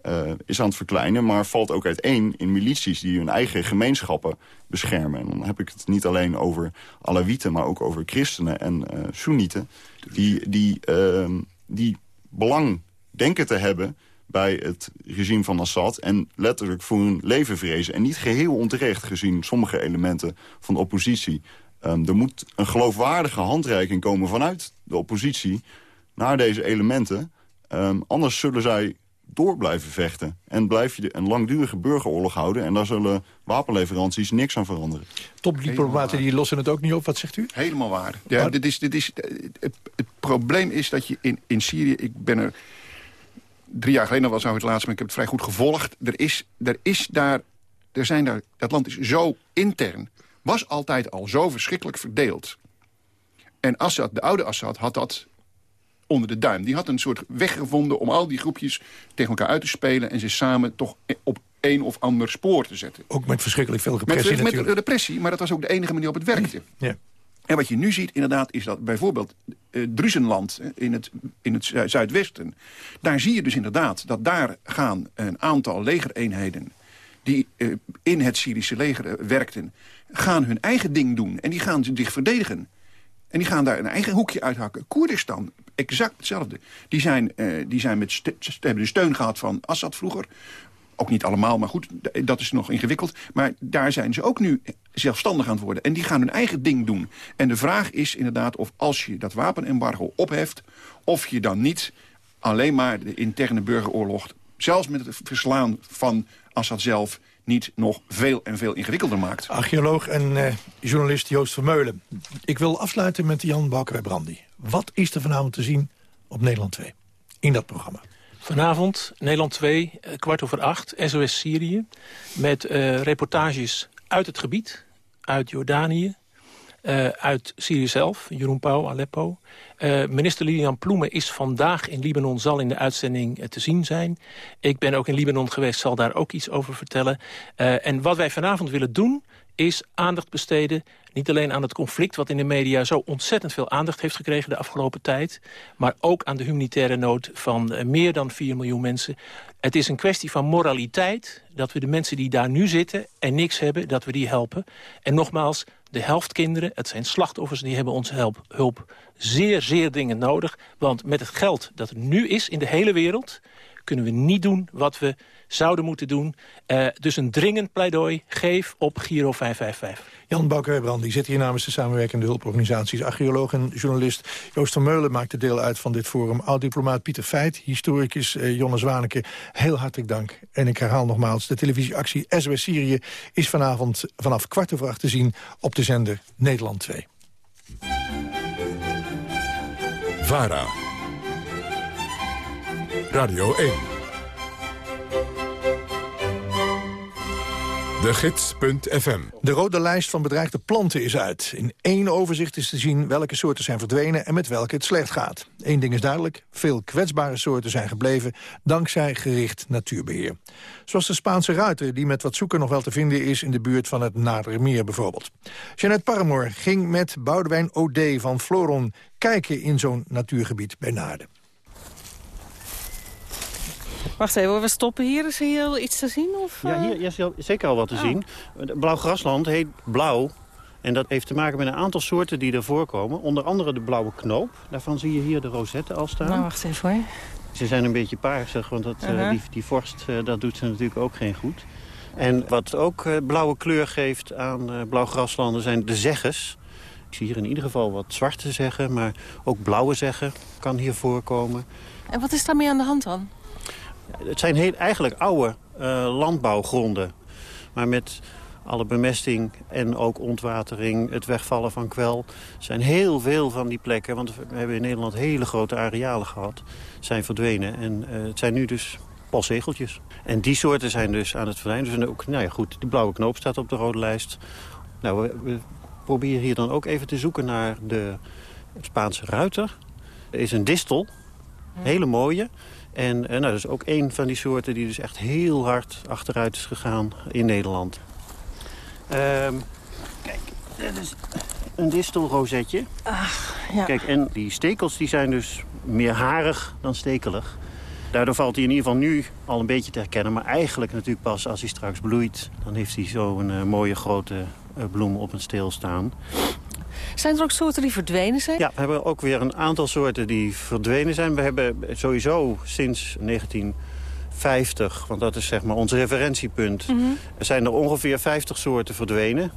uh, is aan het verkleinen... maar valt ook uiteen in milities die hun eigen gemeenschappen beschermen. En dan heb ik het niet alleen over Alawieten... maar ook over christenen en uh, Soenieten... die, die, uh, die belang denken te hebben bij het regime van Assad... en letterlijk voor hun leven vrezen. En niet geheel onterecht gezien sommige elementen van de oppositie. Um, er moet een geloofwaardige handreiking komen vanuit de oppositie... naar deze elementen. Um, anders zullen zij door blijven vechten. En blijf je een langdurige burgeroorlog houden... en daar zullen wapenleveranties niks aan veranderen. Topdiplomaten die lossen het ook niet op, wat zegt u? Helemaal waar. Ja, dit is, dit is, het, het, probleem is dat je in, in Syrië... ik ben er drie jaar geleden was nou het laatst... maar ik heb het vrij goed gevolgd. Er is, er is daar, er zijn daar, dat land is zo intern... was altijd al zo verschrikkelijk verdeeld. En Assad, de oude Assad, had dat onder de duim. Die had een soort weg gevonden om al die groepjes tegen elkaar uit te spelen... en ze samen toch op een of ander spoor te zetten. Ook met verschrikkelijk veel repressie met, natuurlijk. Met repressie, maar dat was ook de enige manier op het werkte. Ja. En wat je nu ziet inderdaad is dat bijvoorbeeld uh, Druzenland in het, in het zuidwesten... daar zie je dus inderdaad dat daar gaan een aantal legereenheden... die uh, in het Syrische leger uh, werkten, gaan hun eigen ding doen. En die gaan zich verdedigen. En die gaan daar een eigen hoekje uithakken. Koerdistan, exact hetzelfde. Die, zijn, uh, die zijn met hebben de steun gehad van Assad vroeger. Ook niet allemaal, maar goed, dat is nog ingewikkeld. Maar daar zijn ze ook nu zelfstandig aan het worden. En die gaan hun eigen ding doen. En de vraag is inderdaad of als je dat wapenembargo opheft... of je dan niet alleen maar de interne burgeroorlog... zelfs met het verslaan van Assad zelf niet nog veel en veel ingewikkelder maakt. Archeoloog en uh, journalist Joost Vermeulen. Ik wil afsluiten met Jan Balker Brandy. Wat is er vanavond te zien op Nederland 2 in dat programma? Vanavond, Nederland 2, kwart over acht, SOS Syrië... met uh, reportages uit het gebied, uit Jordanië... Uh, uit Syrië zelf, Jeroen Pauw, Aleppo. Minister Lilian Ploemen is vandaag in Libanon, zal in de uitzending te zien zijn. Ik ben ook in Libanon geweest, zal daar ook iets over vertellen. en wat wij vanavond willen doen, is aandacht besteden... niet alleen aan het conflict wat in de media zo ontzettend veel aandacht heeft gekregen de afgelopen tijd... maar ook aan de humanitaire nood van uh, meer dan 4 miljoen mensen. Het is een kwestie van moraliteit dat we de mensen die daar nu zitten en niks hebben... dat we die helpen. En nogmaals, de helft kinderen, het zijn slachtoffers... die hebben onze hulp zeer, zeer dringend nodig. Want met het geld dat er nu is in de hele wereld... kunnen we niet doen wat we zouden moeten doen. Uh, dus een dringend pleidooi, geef op Giro 555. Jan Bouker-Brand, die zit hier namens de samenwerkende hulporganisaties. Archeoloog en journalist Joost van Meulen maakte deel uit van dit forum. Oud-diplomaat Pieter Feit, historicus uh, Jonne Zwaneke. Heel hartelijk dank. En ik herhaal nogmaals, de televisieactie SOS Syrië... is vanavond vanaf kwart over acht te zien op de zender Nederland 2. VARA. Radio 1. De Gids.fm. De rode lijst van bedreigde planten is uit. In één overzicht is te zien welke soorten zijn verdwenen en met welke het slecht gaat. Eén ding is duidelijk, veel kwetsbare soorten zijn gebleven dankzij gericht natuurbeheer. Zoals de Spaanse ruiter die met wat zoeken nog wel te vinden is in de buurt van het Nadermeer bijvoorbeeld. Jeannette Paramoor ging met Boudewijn O.D. van Floron kijken in zo'n natuurgebied bij Naarden. Wacht even, we stoppen hier. Is hier al iets te zien? Of, Ja, hier is zeker al wat te oh. zien. Blauw grasland heet blauw. En dat heeft te maken met een aantal soorten die er voorkomen. Onder andere de blauwe knoop. Daarvan zie je hier de rosette al staan. Nou, wacht even hoor. Ze zijn een beetje paarsig, want dat, uh -huh. uh, die, die vorst uh, dat doet ze natuurlijk ook geen goed. En wat ook blauwe kleur geeft aan blauw graslanden zijn de zegges. Ik zie hier in ieder geval wat zwarte zeggen, maar ook blauwe zeggen kan hier voorkomen. En wat is daarmee aan de hand dan? Het zijn eigenlijk oude uh, landbouwgronden. Maar met alle bemesting en ook ontwatering, het wegvallen van kwel... zijn heel veel van die plekken, want we hebben in Nederland hele grote arealen gehad... zijn verdwenen. En uh, het zijn nu dus paszegeltjes. En die soorten zijn dus aan het verdwijnen. Dus ook, nou ja, goed, die blauwe knoop staat op de rode lijst. Nou, we, we proberen hier dan ook even te zoeken naar de Spaanse ruiter. Er is een distel, hele mooie... En uh, nou, dat is ook een van die soorten die dus echt heel hard achteruit is gegaan in Nederland. Ehm, kijk, dit is een distelrozetje. ja. Kijk, en die stekels die zijn dus meer harig dan stekelig. Daardoor valt hij in ieder geval nu al een beetje te herkennen. Maar eigenlijk natuurlijk pas als hij straks bloeit... dan heeft hij zo'n eh, mooie grote eh, bloem op een steel staan. Zijn er ook soorten die verdwenen zijn? Ja, we hebben ook weer een aantal soorten die verdwenen zijn. We hebben sowieso sinds 1950, want dat is zeg maar ons referentiepunt... Mhm. zijn er ongeveer 50 soorten verdwenen.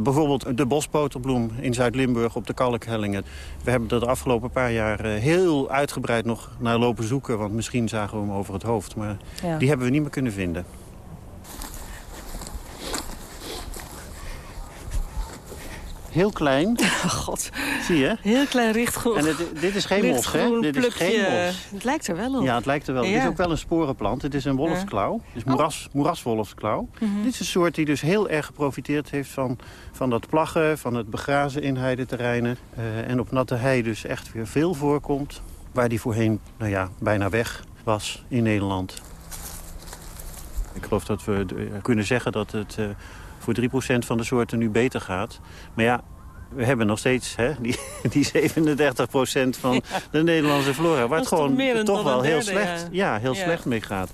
Bijvoorbeeld de bospoterbloem in Zuid-Limburg op de Kalkhellingen. We hebben er de afgelopen paar jaar eh, heel uitgebreid nog naar lopen zoeken... want misschien zagen we hem over het hoofd, maar Ja. die hebben we niet meer kunnen vinden. Heel klein. *laughs* Oh god. Zie je? Heel klein richtgroen. En het- dit is geen mos, hè? Dit is geen mos. Het lijkt er wel op. Ja, het lijkt er wel. Het Ja. is ook wel een sporenplant. Het is een wolfsklauw. Het is moeras, moeraswolfsklauw. Mhm. Dit is een soort die dus heel erg geprofiteerd heeft van, van dat plaggen, van het begrazen in heideterreinen. Eh, en op natte hei dus echt weer veel voorkomt. Waar die voorheen, nou ja, bijna weg was in Nederland. Ik geloof dat we eh, kunnen zeggen dat het eh, voor 3% van de soorten nu beter gaat. Maar ja, we hebben nog steeds hè, die, *laughs* die 37% van de Nederlandse flora... waar het gewoon toch wel heel derde, slecht, ja. ja. heel Ja. slecht mee gaat.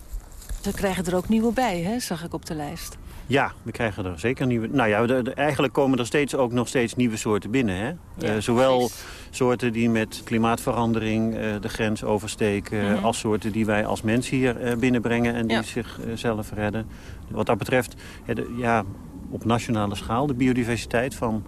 We krijgen er ook nieuwe bij, hè? zag ik op de lijst. Ja, we krijgen er zeker nieuwe... Nou ja, de- de- eigenlijk komen er steeds ook nog steeds nieuwe soorten binnen. Hè? Ja, Eh, zowel precies. soorten die met klimaatverandering eh, de grens oversteken... Mhm. als soorten die wij als mens hier eh, binnenbrengen en die Ja. zichzelf redden. Wat dat betreft, ja, de- ja, op nationale schaal, de biodiversiteit van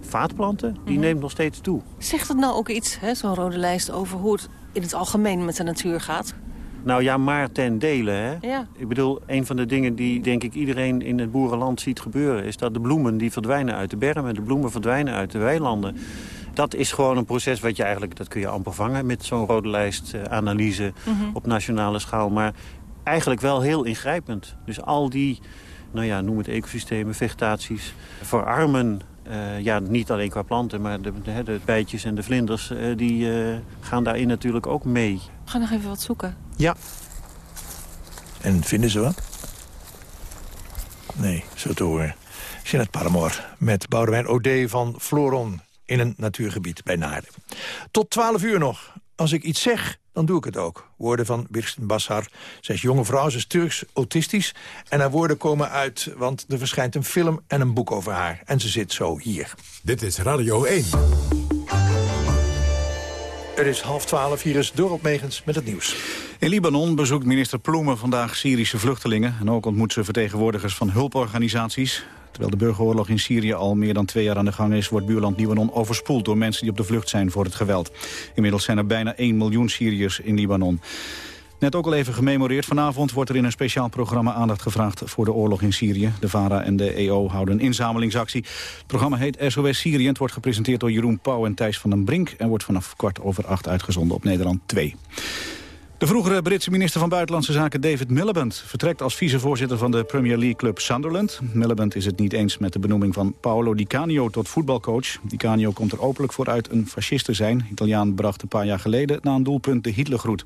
vaatplanten... die Mhm. neemt nog steeds toe. Zegt het nou ook iets, hè, zo'n rode lijst, over hoe het in het algemeen met de natuur gaat? Nou ja, maar ten dele. Hè? Ja. Ik bedoel, een van de dingen die denk ik iedereen in het boerenland ziet gebeuren... is dat de bloemen die verdwijnen uit de bermen, de bloemen verdwijnen uit de weilanden. Dat is gewoon een proces wat je eigenlijk, dat kun je amper vangen... met zo'n rode lijstanalyse Mhm. op nationale schaal. Maar eigenlijk wel heel ingrijpend. Dus al die, nou ja, noem het ecosystemen, vegetaties... verarmen, eh, ja, niet alleen qua planten... maar de, de, de bijtjes en de vlinders, eh, die eh, gaan daarin natuurlijk ook mee. We gaan nog even wat zoeken. Ja. En vinden ze wat? Nee, zo te horen. Jeanette Paramor met Boudewijn Ode van Floron in een natuurgebied bij Naarden. Tot 12 uur nog. Als ik iets zeg, dan doe ik het ook. Woorden van Birsten Bassar. Zij is jonge vrouw, ze is Turks autistisch. En haar woorden komen uit, want er verschijnt een film en een boek over haar. En ze zit zo hier. Dit is Radio 1. Het is half twaalf, hier is Dorot Megens met het nieuws. In Libanon bezoekt minister Ploemen vandaag Syrische vluchtelingen... en ook ontmoet ze vertegenwoordigers van hulporganisaties. Terwijl de burgeroorlog in Syrië al meer dan twee jaar aan de gang is... wordt buurland Libanon overspoeld door mensen die op de vlucht zijn voor het geweld. Inmiddels zijn er bijna 1 miljoen Syriërs in Libanon. Net ook al even gememoreerd. Vanavond wordt er in een speciaal programma aandacht gevraagd voor de oorlog in Syrië. De VARA en de EO houden een inzamelingsactie. Het programma heet SOS Syrië. Het wordt gepresenteerd door Jeroen Pauw en Thijs van den Brink... en wordt vanaf kwart over acht uitgezonden op Nederland 2. De vroegere Britse minister van Buitenlandse Zaken David Miliband... vertrekt als vicevoorzitter van de Premier League club Sunderland. Miliband is het niet eens met de benoeming van Paolo Di Canio tot voetbalcoach. Di Canio komt er openlijk voor uit een fascist te zijn. Italiaan bracht een paar jaar geleden na een doelpunt de Hitlergroet.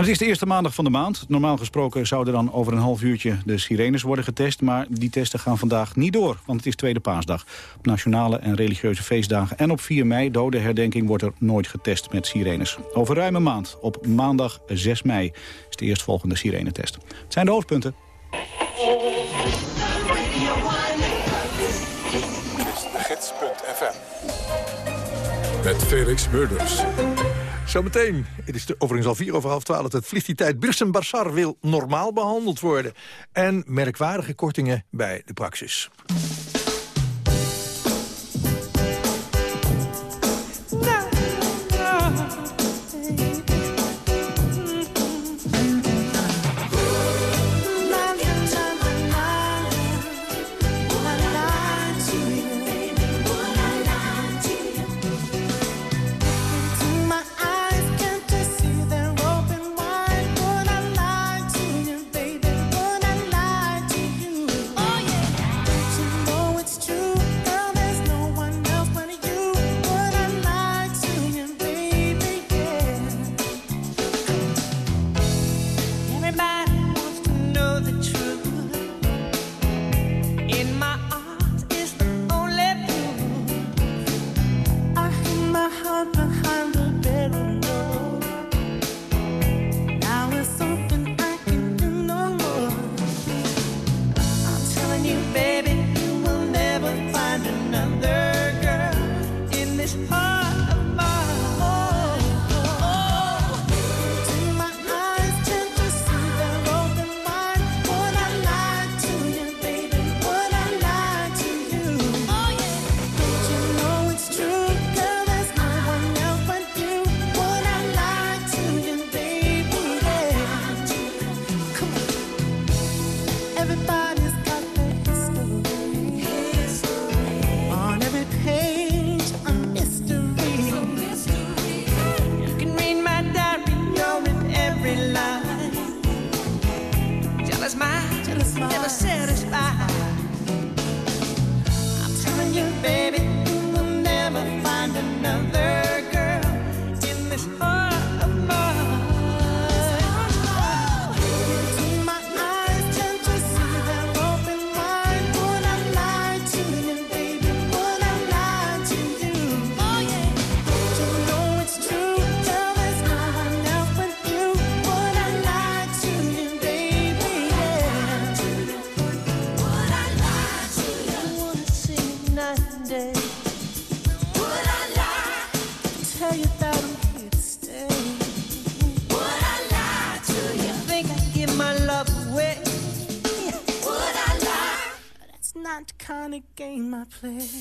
Het is de eerste maandag van de maand. Normaal gesproken zouden dan over een half uurtje de sirenes worden getest. Maar die testen gaan vandaag niet door, want het is Tweede Paasdag. Op nationale en religieuze feestdagen en op 4 mei, dodenherdenking, wordt er nooit getest met sirenes. Over ruim een maand, op maandag 6 mei, is de eerstvolgende sirenetest. Het zijn de hoofdpunten. Gids.fm Met Felix Murders. Zometeen, het is de, overigens al vier over half twaalf, het vliegt die tijd. Wil normaal behandeld worden. En merkwaardige kortingen bij de praxis. place.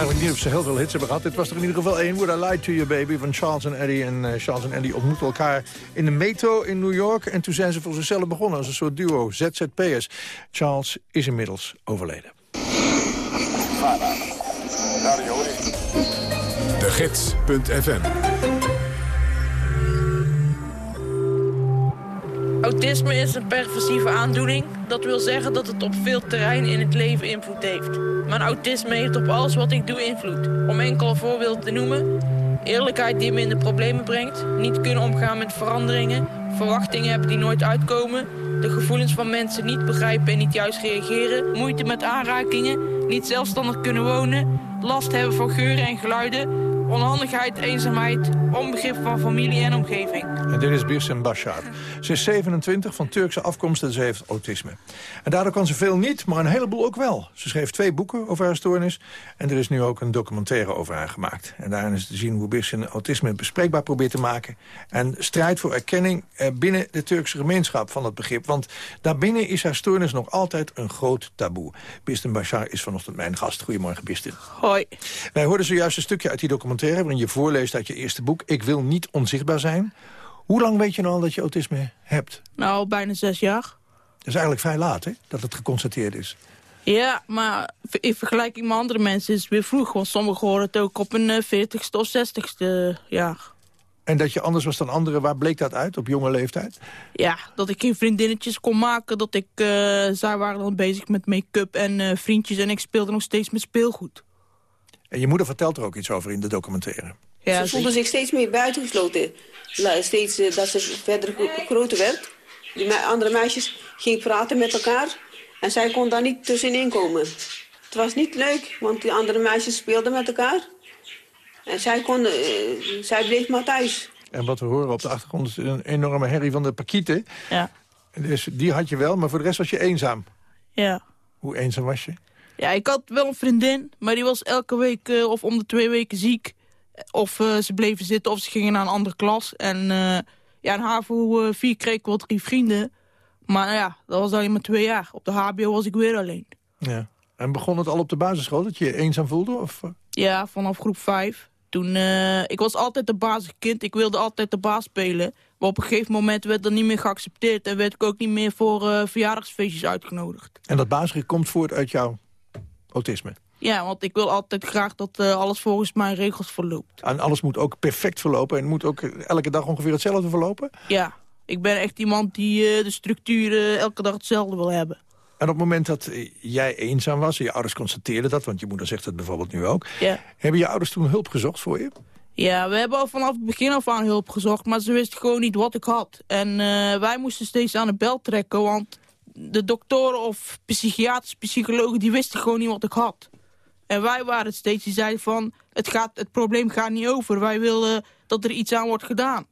Eigenlijk niet of ze heel veel hits hebben gehad. Dit was er in ieder geval één. Would I Lie to You Baby van Charles en Eddie. En eh, Charles en Eddie ontmoeten elkaar in de metro in New York. En toen zijn ze voor zichzelf begonnen als een soort duo. ZZP'ers. Charles is inmiddels overleden. De Gids.fm Autisme is een perversieve aandoening. Dat wil zeggen dat het op veel terreinen in het leven invloed heeft. Mijn autisme heeft op alles wat ik doe invloed. Om enkele voorbeelden te noemen. Eerlijkheid die me in de problemen brengt. Niet kunnen omgaan met veranderingen. Verwachtingen hebben die nooit uitkomen. De gevoelens van mensen niet begrijpen en niet juist reageren. Moeite met aanrakingen. Niet zelfstandig kunnen wonen. Last hebben van geuren en geluiden. Onhandigheid, eenzaamheid. Onbegrip van familie en omgeving. En dit is Birsen Bashar. Ze is 27, van Turkse afkomst en ze heeft autisme. En daardoor kan ze veel niet, maar een heleboel ook wel. Ze schreef twee boeken over haar stoornis. En er is nu ook een documentaire over haar gemaakt. En daarin is te zien hoe Birsen autisme bespreekbaar probeert te maken. En strijdt voor erkenning eh, binnen de Turkse gemeenschap van dat begrip. Want daarbinnen is haar stoornis nog altijd een groot taboe. Birsen Bashar is vanochtend mijn gast. Goedemorgen, Birsen. Hoi. Wij hoorden zojuist een stukje uit die documentaire... waarin je voorleest uit je eerste boek... Ik wil niet onzichtbaar zijn. Hoe lang weet je nou al dat je autisme hebt? Nou, bijna zes jaar. Dat is eigenlijk vrij laat, hè? Dat het geconstateerd is. Ja, maar in vergelijking met andere mensen is het weer vroeg. Want sommigen horen het ook op een veertigste of zestigste jaar. En dat je anders was dan anderen, waar bleek dat uit op jonge leeftijd? Ja, dat ik geen vriendinnetjes kon maken. Dat ik, uh, zij waren dan bezig met make-up en uh, vriendjes. En ik speelde nog steeds met speelgoed. En je moeder vertelt er ook iets over in de documentaire. Ja, ze voelde zich steeds meer buitengesloten. Steeds uh, dat ze verder groter werd. Die me andere meisjes gingen praten met elkaar. En zij kon daar niet tussenin komen. Het was niet leuk, want die andere meisjes speelden met elkaar. En zij, kon, uh, zij bleef maar thuis. En wat we horen op de achtergrond is een enorme herrie van de pakieten. Ja. Dus die had je wel, maar voor de rest was je eenzaam. Ja. Hoe eenzaam was je? Ja, ik had wel een vriendin, maar die was elke week uh, of om de twee weken ziek. Of uh, ze bleven zitten of ze gingen naar een andere klas. En uh, ja, in HAVO 4 kreeg ik wel drie vrienden. Maar ja, dat was alleen maar twee jaar. Op de HBO was ik weer alleen. Ja. En begon het al op de basisschool dat je je eenzaam voelde? Of? Ja, vanaf groep vijf. Toen, ik was altijd de basiskind. Ik wilde altijd de baas spelen. Maar op een gegeven moment werd dat niet meer geaccepteerd. En werd ik ook niet meer voor verjaardagsfeestjes uitgenodigd. En dat baasrecht komt voort uit jouw autisme? Ja, want ik wil altijd graag dat uh, alles volgens mijn regels verloopt. En alles moet ook perfect verlopen? En moet ook elke dag ongeveer hetzelfde verlopen? Ja, ik ben echt iemand die uh, de structuur elke dag hetzelfde wil hebben. En op het moment dat jij eenzaam was, en je ouders constateerden dat... want je moeder zegt dat bijvoorbeeld nu ook... Ja. hebben je ouders toen hulp gezocht voor je? Ja, we hebben al vanaf het begin af aan hulp gezocht... maar ze wisten gewoon niet wat ik had. En uh, wij moesten steeds aan de bel trekken... want de doktoren of psychiaters, psychologen... die wisten gewoon niet wat ik had. En wij waren het steeds die zeiden van... Het, gaat, het probleem gaat niet over, wij willen dat er iets aan wordt gedaan.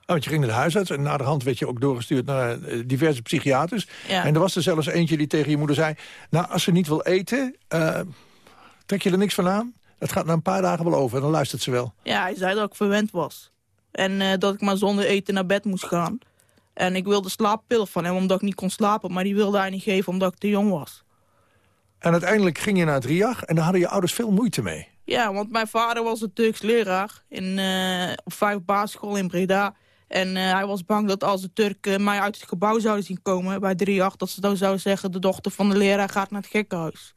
Oh, want je ging naar de huisarts en na de hand werd je ook doorgestuurd naar diverse psychiaters. Ja. En er was er zelfs eentje die tegen je moeder zei... nou, als ze niet wil eten, uh, Trek je er niks van aan? Dat gaat na een paar dagen wel over en dan luistert ze wel. Ja, hij zei dat ik verwend was. En eh, dat ik maar zonder eten naar bed moest gaan. En ik wilde slaappillen van hem omdat ik niet kon slapen. Maar die wilde hij niet geven omdat ik te jong was. En uiteindelijk ging je naar het RIAG en daar hadden je ouders veel moeite mee. Ja, want mijn vader was een Turks leraar in, eh, op vijf basisschool in Breda. En eh, hij was bang dat als de Turken mij uit het gebouw zouden zien komen bij 3-8... dat ze dan zouden zeggen, de dochter van de leraar gaat naar het gekkenhuis.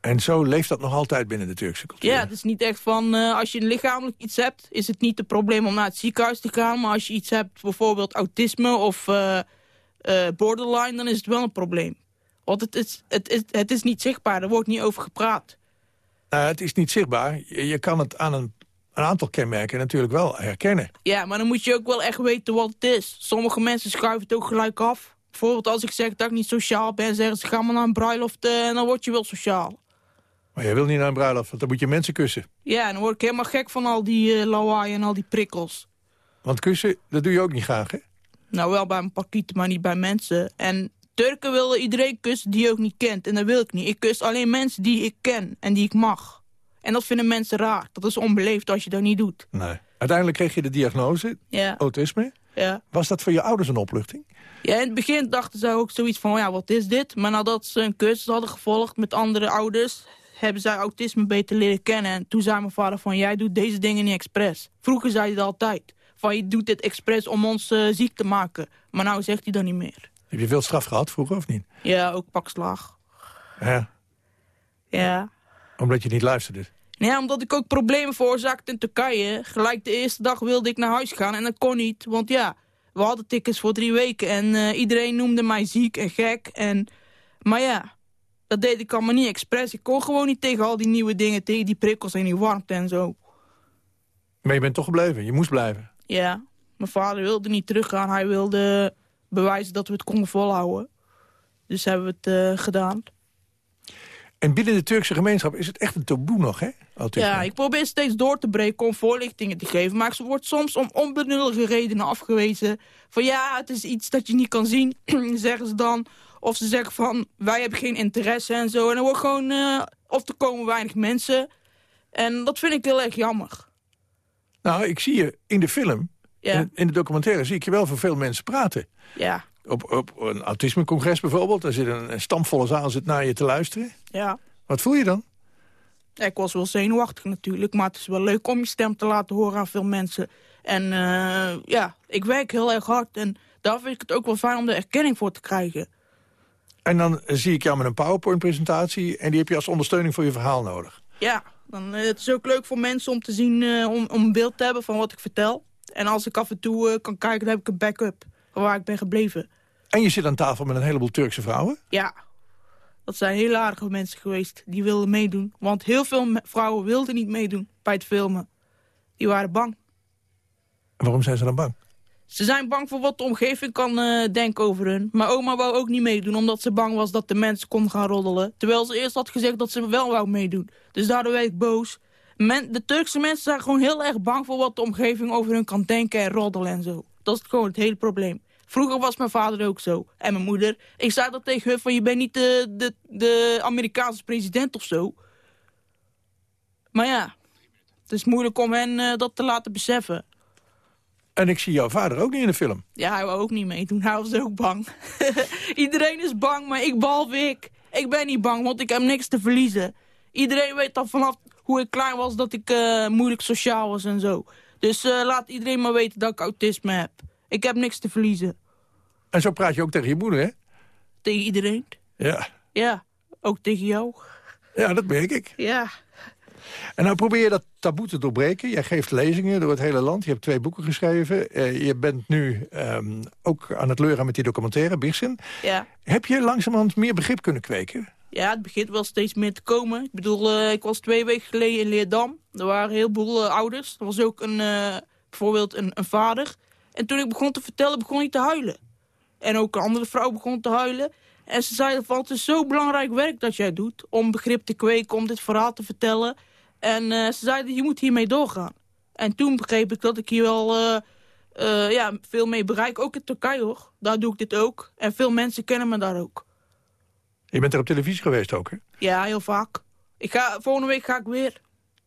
En zo leeft dat nog altijd binnen de Turkse cultuur. Ja, het is niet echt van, eh, als je lichamelijk iets hebt... is het niet het probleem om naar het ziekenhuis te gaan. Maar als je iets hebt, bijvoorbeeld autisme of eh, eh, borderline... dan is het wel een probleem. Want het is, het, is, het is niet zichtbaar, er wordt niet over gepraat. Nou, het is niet zichtbaar. Je, je kan het aan een, een aantal kenmerken natuurlijk wel herkennen. Ja, maar dan moet je ook wel echt weten wat het is. Sommige mensen schuiven het ook gelijk af. Bijvoorbeeld als ik zeg dat ik niet sociaal ben... zeggen ze, ga maar naar een bruiloft en dan word je wel sociaal. Maar jij wil niet naar een bruiloft, want dan moet je mensen kussen. Ja, en dan word ik helemaal gek van al die eh, lawaai en al die prikkels. Want kussen, dat doe je ook niet graag, hè? Nou, wel bij een pakieten, maar niet bij mensen. En Turken willen iedereen kussen die je ook niet kent. En dat wil ik niet. Ik kus alleen mensen die ik ken en die ik mag. En dat vinden mensen raar. Dat is onbeleefd als je dat niet doet. Nee. Uiteindelijk kreeg je de diagnose, Ja. autisme. Ja. Was dat voor je ouders een opluchting? Ja, in het begin dachten zij ook zoiets van, ja, wat is dit? Maar nadat ze een cursus hadden gevolgd met andere ouders... hebben zij autisme beter leren kennen. En toen zei mijn vader van, jij doet deze dingen niet expres. Vroeger zei hij dat altijd. Van, je doet dit expres om ons eh, ziek te maken. Maar nou zegt hij dat niet meer. Heb je veel straf gehad vroeger of niet? Ja, ook pak slag. Ja, Ja. omdat je niet luisterde. Ja, omdat ik ook problemen veroorzaakte in Turkije. Gelijk de eerste dag wilde ik naar huis gaan en dat kon niet. Want ja, we hadden tickets voor drie weken en eh, iedereen noemde mij ziek en gek. En... Maar ja, dat deed ik allemaal niet expres. Ik kon gewoon niet tegen al die nieuwe dingen, tegen die prikkels en die warmte en zo. Maar je bent toch gebleven, je moest blijven. Ja, mijn vader wilde niet teruggaan. Hij wilde bewijzen dat we het konden volhouden. Dus hebben we het eh, gedaan. En binnen de Turkse gemeenschap is het echt een taboe nog, hè? Autisme. Ja, ik probeer steeds door te breken om voorlichtingen te geven. Maar ze wordt soms om onbenullige redenen afgewezen. Van ja, het is iets dat je niet kan zien, *clears throat* zeggen ze dan. Of ze zeggen van, wij hebben geen interesse en zo. En er wordt gewoon, eh, of er komen weinig mensen. En dat vind ik heel erg jammer. Nou, ik zie je in de film, Ja. in, in de documentaire... zie ik je wel voor veel mensen praten. Ja, Op, op een autismecongres bijvoorbeeld, daar zit een, een stamvolle zaal zit naar je te luisteren. ja. Wat voel je dan? Ja, Ik was wel zenuwachtig natuurlijk, maar het is wel leuk om je stem te laten horen aan veel mensen. En eh, ja, ik werk heel erg hard en daar vind ik het ook wel fijn om de erkenning voor te krijgen. En dan zie ik jou met een PowerPoint-presentatie... en die heb je als ondersteuning voor je verhaal nodig. Ja, dan, eh, het is ook leuk voor mensen om te zien, eh, om, om een beeld te hebben van wat ik vertel. En als ik af en toe eh, kan kijken, dan heb ik een backup van waar ik ben gebleven. En je zit aan tafel met een heleboel Turkse vrouwen. Ja, dat zijn heel aardige mensen geweest die wilden meedoen. Want heel veel vrouwen wilden niet meedoen bij het filmen. Die waren bang. En waarom zijn ze dan bang? Ze zijn bang voor wat de omgeving kan eh, denken over hun. Maar oma wou ook niet meedoen, omdat ze bang was dat de mensen konden gaan roddelen. Terwijl ze eerst had gezegd dat ze wel wou meedoen. Dus daardoor werd ik boos. Men, de Turkse mensen zijn gewoon heel erg bang voor wat de omgeving over hun kan denken en roddelen en zo. Dat is gewoon het hele probleem. Vroeger was mijn vader ook zo. En mijn moeder. Ik zei dat tegen hun van je bent niet de, de, de Amerikaanse president of zo. Maar ja, het is moeilijk om hen eh, dat te laten beseffen. En ik zie jouw vader ook niet in de film. Ja, hij wou ook niet meedoen. Hij was ook bang. *laughs* Iedereen is bang, maar ik behalve ik. Ik ben niet bang, want ik heb niks te verliezen. Iedereen weet al vanaf hoe ik klein was dat ik eh, moeilijk sociaal was en zo. Dus eh, laat iedereen maar weten dat ik autisme heb. Ik heb niks te verliezen. En zo praat je ook tegen je moeder, hè? Tegen iedereen. Ja, Ja, ook tegen jou. ja dat merk ik. Ja. En nou probeer je dat taboe te doorbreken. Jij geeft lezingen door het hele land. Je hebt twee boeken geschreven. Eh, je bent nu ehm, ook aan het leuren met die documentaire, Birsen. Ja. Heb je langzamerhand meer begrip kunnen kweken? Ja, het begint wel steeds meer te komen. Ik bedoel, eh, ik was twee weken geleden in Leerdam. Er waren een heleboel eh, ouders. Er was ook een, bijvoorbeeld een, een vader. En toen ik begon te vertellen, begon hij te huilen. En ook een andere vrouw begon te huilen. En ze zeiden van, het is zo belangrijk werk dat jij doet... om begrip te kweken, om dit verhaal te vertellen. En eh, ze zeiden, je moet hiermee doorgaan. En toen begreep ik dat ik hier wel eh, eh, ja, veel mee bereik. Ook in Turkije, hoor. Daar doe ik dit ook. En veel mensen kennen me daar ook. Je bent er op televisie geweest ook, hè? Ja, heel vaak. Ik ga, volgende week ga ik weer.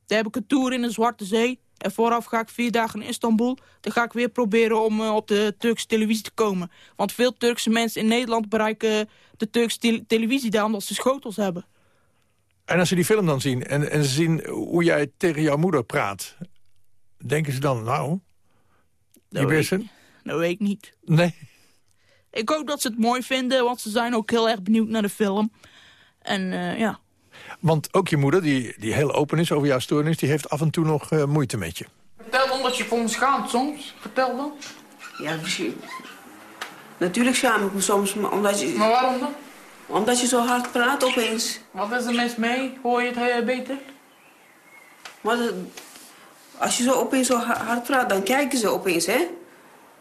Dan heb ik een tour in de Zwarte Zee. En vooraf ga ik vier dagen in Istanbul. Dan ga ik weer proberen om op de Turkse televisie te komen. Want veel Turkse mensen in Nederland bereiken de Turkse te- televisie daar omdat ze schotels hebben. En als ze die film dan zien en, en ze zien hoe jij tegen jouw moeder praat... denken ze dan, nou, die weet Birsen? Dat weet ik niet. Nee. Ik hoop dat ze het mooi vinden, want ze zijn ook heel erg benieuwd naar de film. En eh, ja, Want ook je moeder, die, die heel open is over jouw stoornis... die heeft af en toe nog eh, moeite met je. Vertel dan dat je voor me schaamt soms. Vertel dan. Ja, misschien. Natuurlijk schaam ik me soms, maar omdat je... Maar waarom dan? Omdat je zo hard praat opeens. Wat is er mis mee? Hoor je het eh, beter? Maar als je zo opeens zo ha- hard praat, dan kijken ze opeens, hè?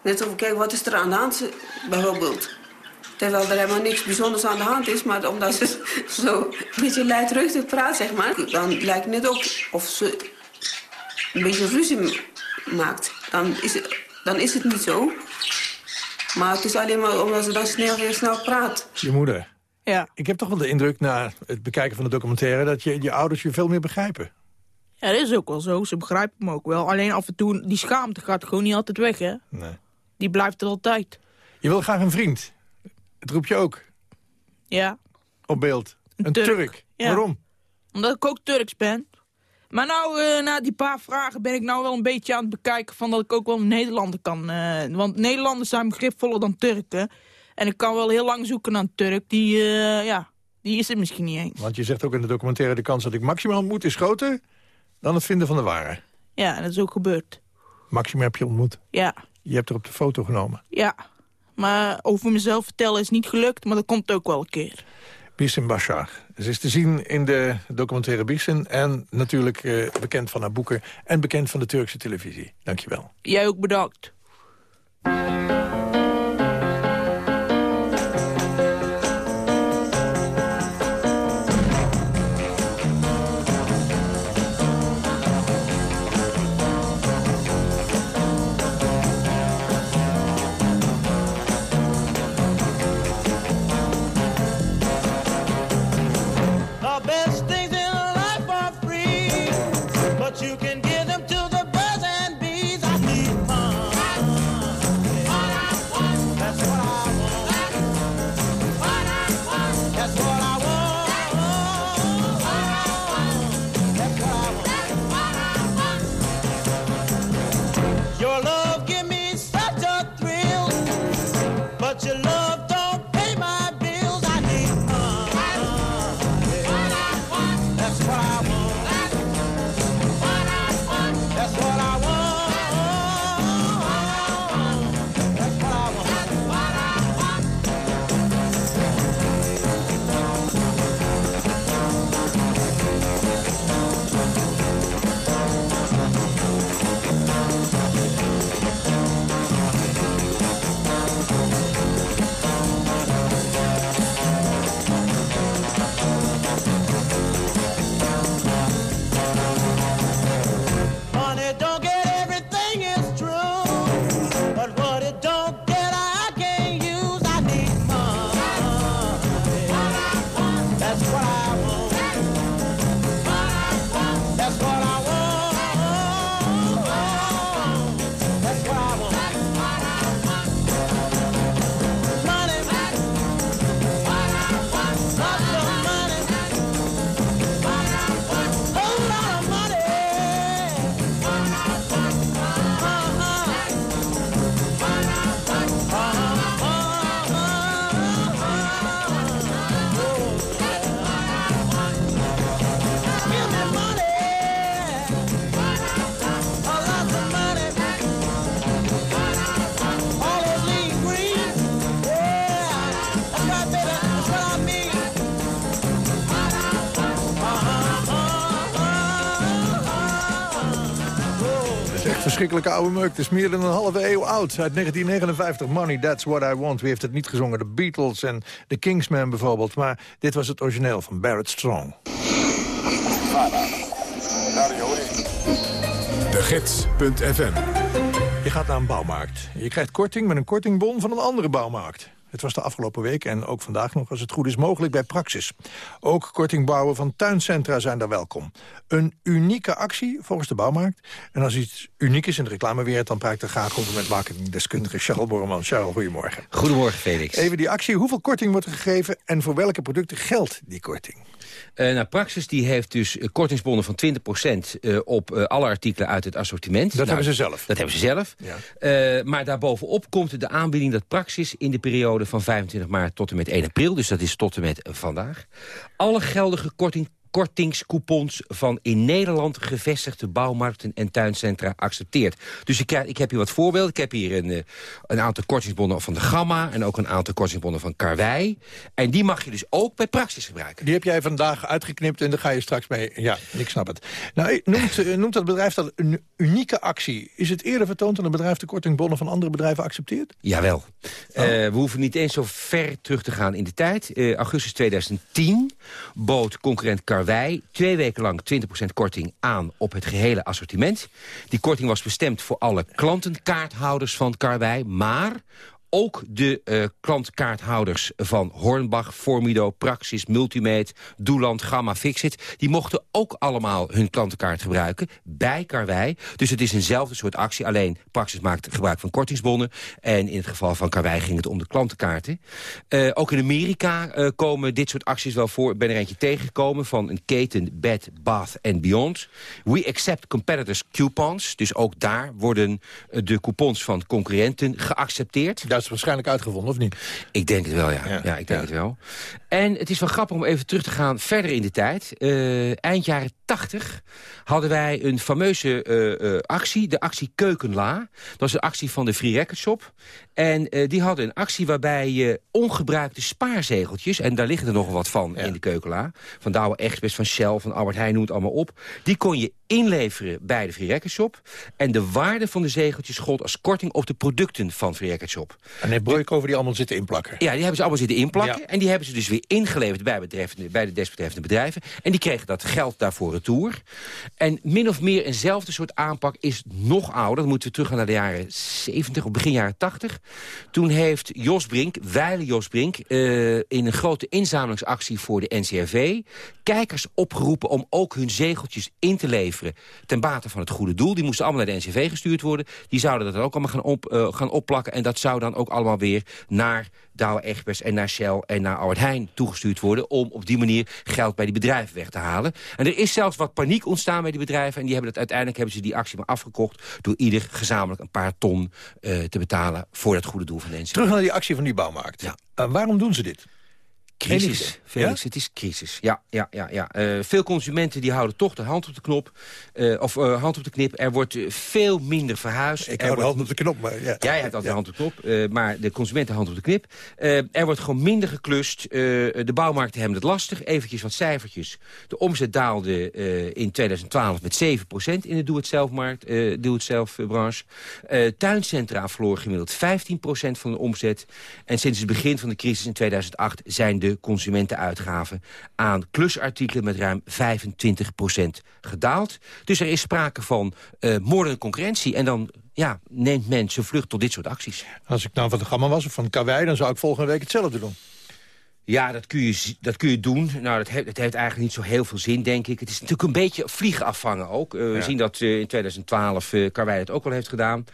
Net over, kijk, wat is er aan de hand, bijvoorbeeld. Terwijl er helemaal niks bijzonders aan de hand is, maar omdat ze *laughs* zo een beetje luidruchtig praat, zeg maar... dan lijkt het net ook of ze een beetje ruzie maakt. Dan is het, dan is het niet zo. Maar het is alleen maar omdat ze dan snel, heel snel praat. Je moeder. Ja. Ik heb toch wel de indruk, na het bekijken van de documentaire... dat je, je ouders je veel meer begrijpen. Ja, dat is ook wel zo. Ze begrijpen me ook wel. Alleen af en toe, die schaamte gaat gewoon niet altijd weg, hè? Nee. Die blijft er altijd. Je wil graag een vriend. Het roep je ook Ja. op beeld. Een, Turk. Turk. Ja. Waarom? Omdat ik ook Turks ben. Maar nou, eh, na die paar vragen ben ik nou wel een beetje aan het bekijken... van dat ik ook wel een Nederlander kan. eh, want Nederlanders zijn begripvoller dan Turken. En ik kan wel heel lang zoeken naar een Turk. Die, eh, ja, die is er misschien niet eens. Want je zegt ook in de documentaire... de kans dat ik Maxima ontmoet is groter dan het vinden van de ware. Ja, dat is ook gebeurd. Maxima heb je ontmoet. Ja, Je hebt er op de foto genomen. ja. Maar over mezelf vertellen is niet gelukt, maar dat komt ook wel een keer. Bisin Bashar. Ze is te zien in de documentaire Bisin. En natuurlijk eh, bekend van haar boeken. En bekend van de Turkse televisie. Dankjewel. Jij ook bedankt. Verschrikkelijke oude meuk. Het is meer dan een halve eeuw oud. Uit 1959. Money, That's What I Want. Wie heeft het niet gezongen? De Beatles en de Kingsmen bijvoorbeeld. Maar dit was het origineel van Barrett Strong. De Gids.fm Je gaat naar een bouwmarkt. Je krijgt korting met een kortingbon van een andere bouwmarkt. Het was de afgelopen week en ook vandaag nog als het goed is mogelijk bij Praxis. Ook kortingbouwen van tuincentra zijn daar welkom. Een unieke actie volgens de bouwmarkt. En als iets uniek is in de reclamewereld... dan praat ik er graag over met marketingdeskundige Charles Borreman. Charles, goedemorgen. Goedemorgen, Felix. Even die actie. Hoeveel korting wordt er gegeven en voor welke producten geldt die korting? Uh, nou, Praxis die heeft dus uh, kortingsbonnen van 20% uh, op uh, alle artikelen uit het assortiment. Dat nou, hebben ze zelf? Dat hebben ze zelf. Ja. maar daarbovenop komt de aanbieding dat Praxis in de periode van 25 maart tot en met 1 april... dus dat is tot en met vandaag... alle geldige korting kortingscoupons van in Nederland gevestigde bouwmarkten en tuincentra accepteert. Dus ik, ik heb hier wat voorbeelden. Ik heb hier een, een aantal kortingsbonnen van de Gamma en ook een aantal kortingsbonnen van Karwei. En die mag je dus ook bij Praxis gebruiken. Die heb jij vandaag uitgeknipt en daar ga je straks mee... Ja, ik snap het. Nou, noemt, noemt dat bedrijf dat een unieke actie. Is het eerder vertoond dat een bedrijf de kortingbonnen van andere bedrijven accepteert? Jawel. Oh. Uh, we hoeven niet eens zo ver terug te gaan in de tijd. Uh, augustus 2010 bood concurrent Karwei twee weken lang 20% korting aan op het gehele assortiment. Die korting was bestemd voor alle klantenkaarthouders van Karwei, maar ook de uh, klantkaarthouders van Hornbach, Formido, Praxis, Multimate, Doeland, Gamma, Fixit... die mochten ook allemaal hun klantenkaart gebruiken bij Karwei. Dus het is eenzelfde soort actie, alleen Praxis maakt gebruik van kortingsbonnen... en in het geval van Karwei ging het om de klantenkaarten. Uh, ook in Amerika uh, komen dit soort acties wel voor. Ik ben er eentje tegengekomen van een keten Bed, Bath Beyond. We accept competitors coupons, dus ook daar worden de coupons van concurrenten geaccepteerd waarschijnlijk uitgevonden, of niet? Ik denk het wel, ja. Ja, ja ik denk ja. het wel. En het is wel grappig om even terug te gaan verder in de tijd. Uh, eind jaren 80 hadden wij een fameuze uh, uh, actie, de actie Keukenla. Dat was een actie van de Free Record Shop. En die hadden een actie waarbij je ongebruikte spaarzegeltjes... en daar liggen er nog wat van ja. in de Keukenla... van Douwe Egberts, van Shell, van Albert Heijn, noemt allemaal op... die kon je inleveren bij de Free Record Shop. En de waarde van de zegeltjes gold als korting op de producten van Free Record Shop. En heeft Broeikover die allemaal zitten inplakken? Ja, die hebben ze allemaal zitten inplakken. Ja. En die hebben ze dus weer ingeleverd bij, bij de desbetreffende bedrijven. En die kregen dat geld daarvoor retour. En min of meer eenzelfde soort aanpak is nog ouder. Dan moeten we terug gaan naar de jaren 70 of begin jaren 80. Toen heeft Jos Brink, Weile Jos Brink... Uh, in een grote inzamelingsactie voor de NCRV... kijkers opgeroepen om ook hun zegeltjes in te leveren... ten bate van het goede doel. Die moesten allemaal naar de NCRV gestuurd worden. Die zouden dat ook allemaal gaan, op, uh, gaan opplakken. En dat zou dan ook allemaal weer naar Douwe Egberts en naar Shell en naar Albert Heijn toegestuurd worden... om op die manier geld bij die bedrijven weg te halen. En er is zelfs wat paniek ontstaan bij die bedrijven... en die hebben dat, uiteindelijk hebben ze die actie maar afgekocht... door ieder gezamenlijk een paar ton uh, te betalen voor het goede doel van de. Terug naar die actie van die bouwmarkt. Ja. Uh, waarom doen ze dit? Crisis, Felix, ja? het is crisis. Ja, ja, ja, ja. Uh, veel consumenten die houden toch de hand op de knop. Uh, of uh, hand op de knip. Er wordt veel minder verhuisd. Ik er hou wordt... de hand op de knop, maar ja. Jij hebt altijd ja. de hand op de knop, maar de consumenten hand op de knip. er wordt gewoon minder geklust. de bouwmarkten hebben het lastig. Eventjes wat cijfertjes. De omzet daalde in 2012 met 7% in de doe-het-zelf-markt, doe-het-zelf-branche. tuincentra verloren gemiddeld 15% van de omzet. En sinds het begin van de crisis in 2008 zijn de consumentenuitgaven aan klusartikelen met ruim 25% gedaald. Dus er is sprake van uh, moordende concurrentie. En dan ja, neemt men zijn vlucht tot dit soort acties. Als ik nou van de Gamma was of van Kawai, dan zou ik volgende week hetzelfde doen. Ja, dat kun je, dat kun je doen. Nou, dat, he, dat heeft eigenlijk niet zo heel veel zin, denk ik. Het is natuurlijk een beetje vliegen afvangen ook. Uh, ja. We zien dat uh, in 2012 uh, Karwei het ook wel heeft gedaan.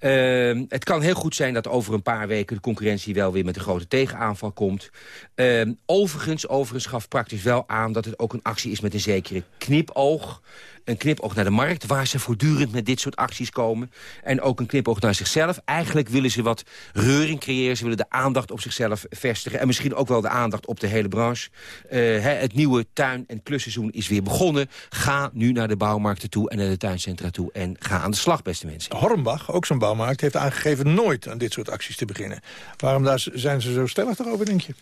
Uh, het kan heel goed zijn dat over een paar weken de concurrentie wel weer met een grote tegenaanval komt. Uh, overigens, overigens gaf praktisch wel aan dat het ook een actie is met een zekere knipoog. Een knipoog naar de markt, waar ze voortdurend met dit soort acties komen. En ook een knipoog naar zichzelf. Eigenlijk willen ze wat reuring creëren. Ze willen de aandacht op zichzelf vestigen. En misschien ook wel de aandacht op de hele branche. Uh, het nieuwe tuin- en klusseizoen is weer begonnen. Ga nu naar de bouwmarkten toe en naar de tuincentra toe. En ga aan de slag, beste mensen. Hornbach, ook zo'n bouwmarkt, heeft aangegeven nooit aan dit soort acties te beginnen. Waarom daar zijn ze zo stellig erover, denk je?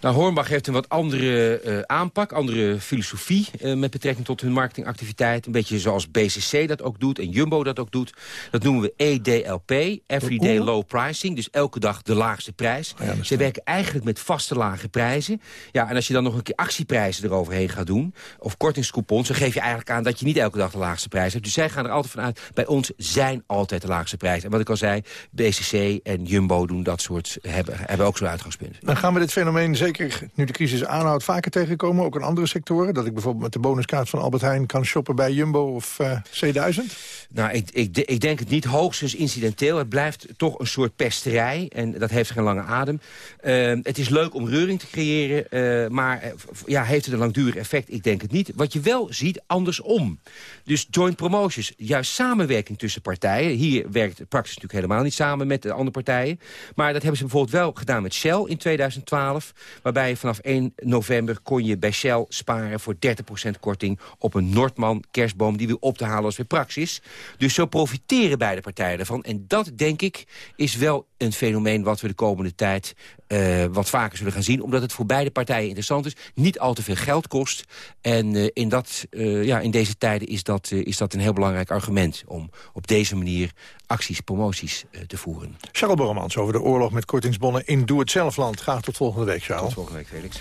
Nou, Hornbach heeft een wat andere eh, aanpak, andere filosofie... eh, met betrekking tot hun marketingactiviteit. Een beetje zoals BCC dat ook doet en Jumbo dat ook doet. Dat noemen we EDLP, Everyday Low Pricing. Dus elke dag de laagste prijs. Ze werken eigenlijk met vaste lage prijzen. Ja, en als je dan nog een keer actieprijzen eroverheen gaat doen... of kortingscoupons, dan geef je eigenlijk aan dat je niet elke dag de laagste prijs hebt. Dus zij gaan er altijd vanuit, bij ons zijn altijd de laagste prijzen. En wat ik al zei, BCC en Jumbo doen dat soort, hebben, hebben ook zo'n uitgangspunt. Dan gaan we dit fenomeen zeker, nu de crisis aanhoudt, vaker tegenkomen. Ook in andere sectoren. Dat ik bijvoorbeeld met de bonuskaart van Albert Heijn kan shoppen bij Jumbo of eh, C1000. Nou, ik, ik, ik denk het niet hoogstens incidenteel. Het blijft toch een soort pesterij. En dat heeft geen lange adem. Uh, het is leuk om reuring te creëren. Uh, maar uh, ja, heeft het een langdurig effect? Ik denk het niet. Wat je wel ziet, andersom. Dus joint promotions. Juist samenwerking tussen partijen. Hier werkt praktisch natuurlijk helemaal niet samen met de andere partijen. Maar dat hebben ze bijvoorbeeld wel gedaan met Shell in 2012. Waarbij vanaf 1 november kon je bij Shell sparen voor 30% korting op een Noordman kerstboom die weer op te halen als weer praxis. Dus zo profiteren beide partijen ervan. En dat, denk ik, is wel een fenomeen wat we de komende tijd uh, wat vaker zullen gaan zien. Omdat het voor beide partijen interessant is. Niet al te veel geld kost. En uh, in, dat, uh, ja, in deze tijden is dat, is dat een heel belangrijk argument... om op deze manier acties, promoties te voeren. Charles Borremans over de oorlog met kortingsbonnen in Doe-het-zelfland. Graag tot volgende week, Charles. Tot volgende week, Felix.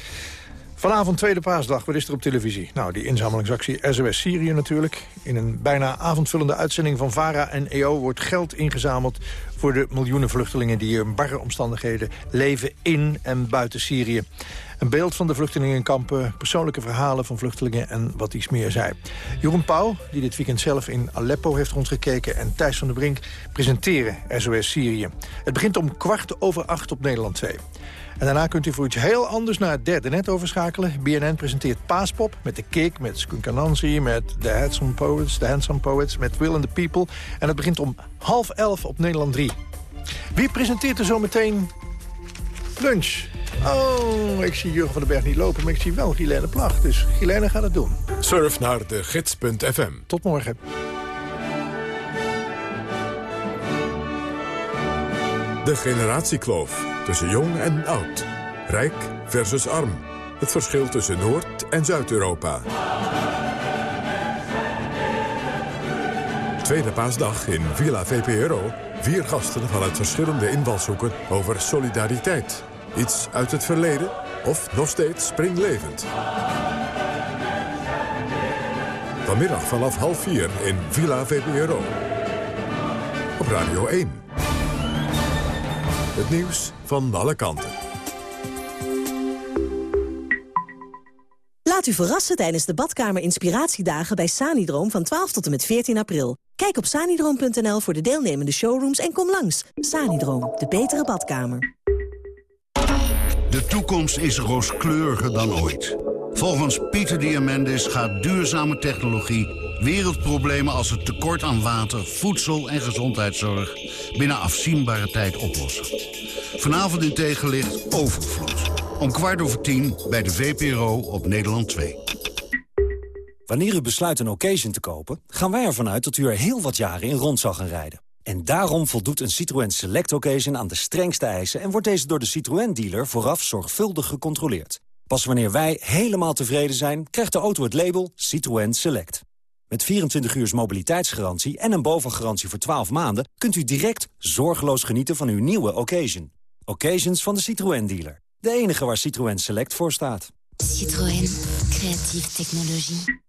Vanavond tweede paasdag, wat is er op televisie? Nou, die inzamelingsactie SOS Syrië natuurlijk. In een bijna avondvullende uitzending van VARA en EO... wordt geld ingezameld voor de miljoenen vluchtelingen... die in barre omstandigheden leven in en buiten Syrië. Een beeld van de vluchtelingenkampen, persoonlijke verhalen van vluchtelingen... en wat iets meer zei. Jeroen Pauw, die dit weekend zelf in Aleppo heeft rondgekeken... en Thijs van der Brink presenteren SOS Syrië. Het begint om kwart over acht op Nederland 2. En daarna kunt u voor iets heel anders naar het derde net overschakelen. BNN presenteert Paaspop met de Kick, met Skunkanansi... met The Handsome Poets, The Handsome Poets, met Will and the People. En het begint om half elf op Nederland 3. Wie presenteert er zo meteen lunch? Oh, ik zie Jurgen van den Berg niet lopen, maar ik zie wel Gilene Plag. Dus Gilene gaat het doen. Surf naar de gids.fm. Tot morgen. De generatiekloof tussen jong en oud. Rijk versus arm. Het verschil tussen Noord- en Zuid-Europa. Tweede paasdag in Villa VPRO. Vier gasten vanuit verschillende invalshoeken over solidariteit. Iets uit het verleden of nog steeds springlevend. Vanmiddag vanaf half vier in Villa VPRO. Op Radio 1. Het nieuws van alle kanten. Laat u verrassen tijdens de badkamer inspiratiedagen bij Sanidroom van 12 tot en met 14 april. Kijk op sanidroom.nl voor de deelnemende showrooms en kom langs. Sanidroom, de betere badkamer. De toekomst is rooskleuriger dan ooit. Volgens Pieter Diamandis gaat duurzame technologie wereldproblemen als het tekort aan water, voedsel en gezondheidszorg binnen afzienbare tijd oplossen. Vanavond in tegenlicht Overvloed. Om kwart over tien bij de VPRO op Nederland 2. Wanneer u besluit een occasion te kopen, gaan wij ervan uit dat u er heel wat jaren in rond zal gaan rijden. En daarom voldoet een Citroën Select Occasion aan de strengste eisen... en wordt deze door de Citroën-dealer vooraf zorgvuldig gecontroleerd. Pas wanneer wij helemaal tevreden zijn, krijgt de auto het label Citroën Select. Met 24 uur mobiliteitsgarantie en een bovengarantie voor 12 maanden... kunt u direct zorgeloos genieten van uw nieuwe occasion. Occasions van de Citroën-dealer. De enige waar Citroën Select voor staat. Citroën. Creatieve technologie.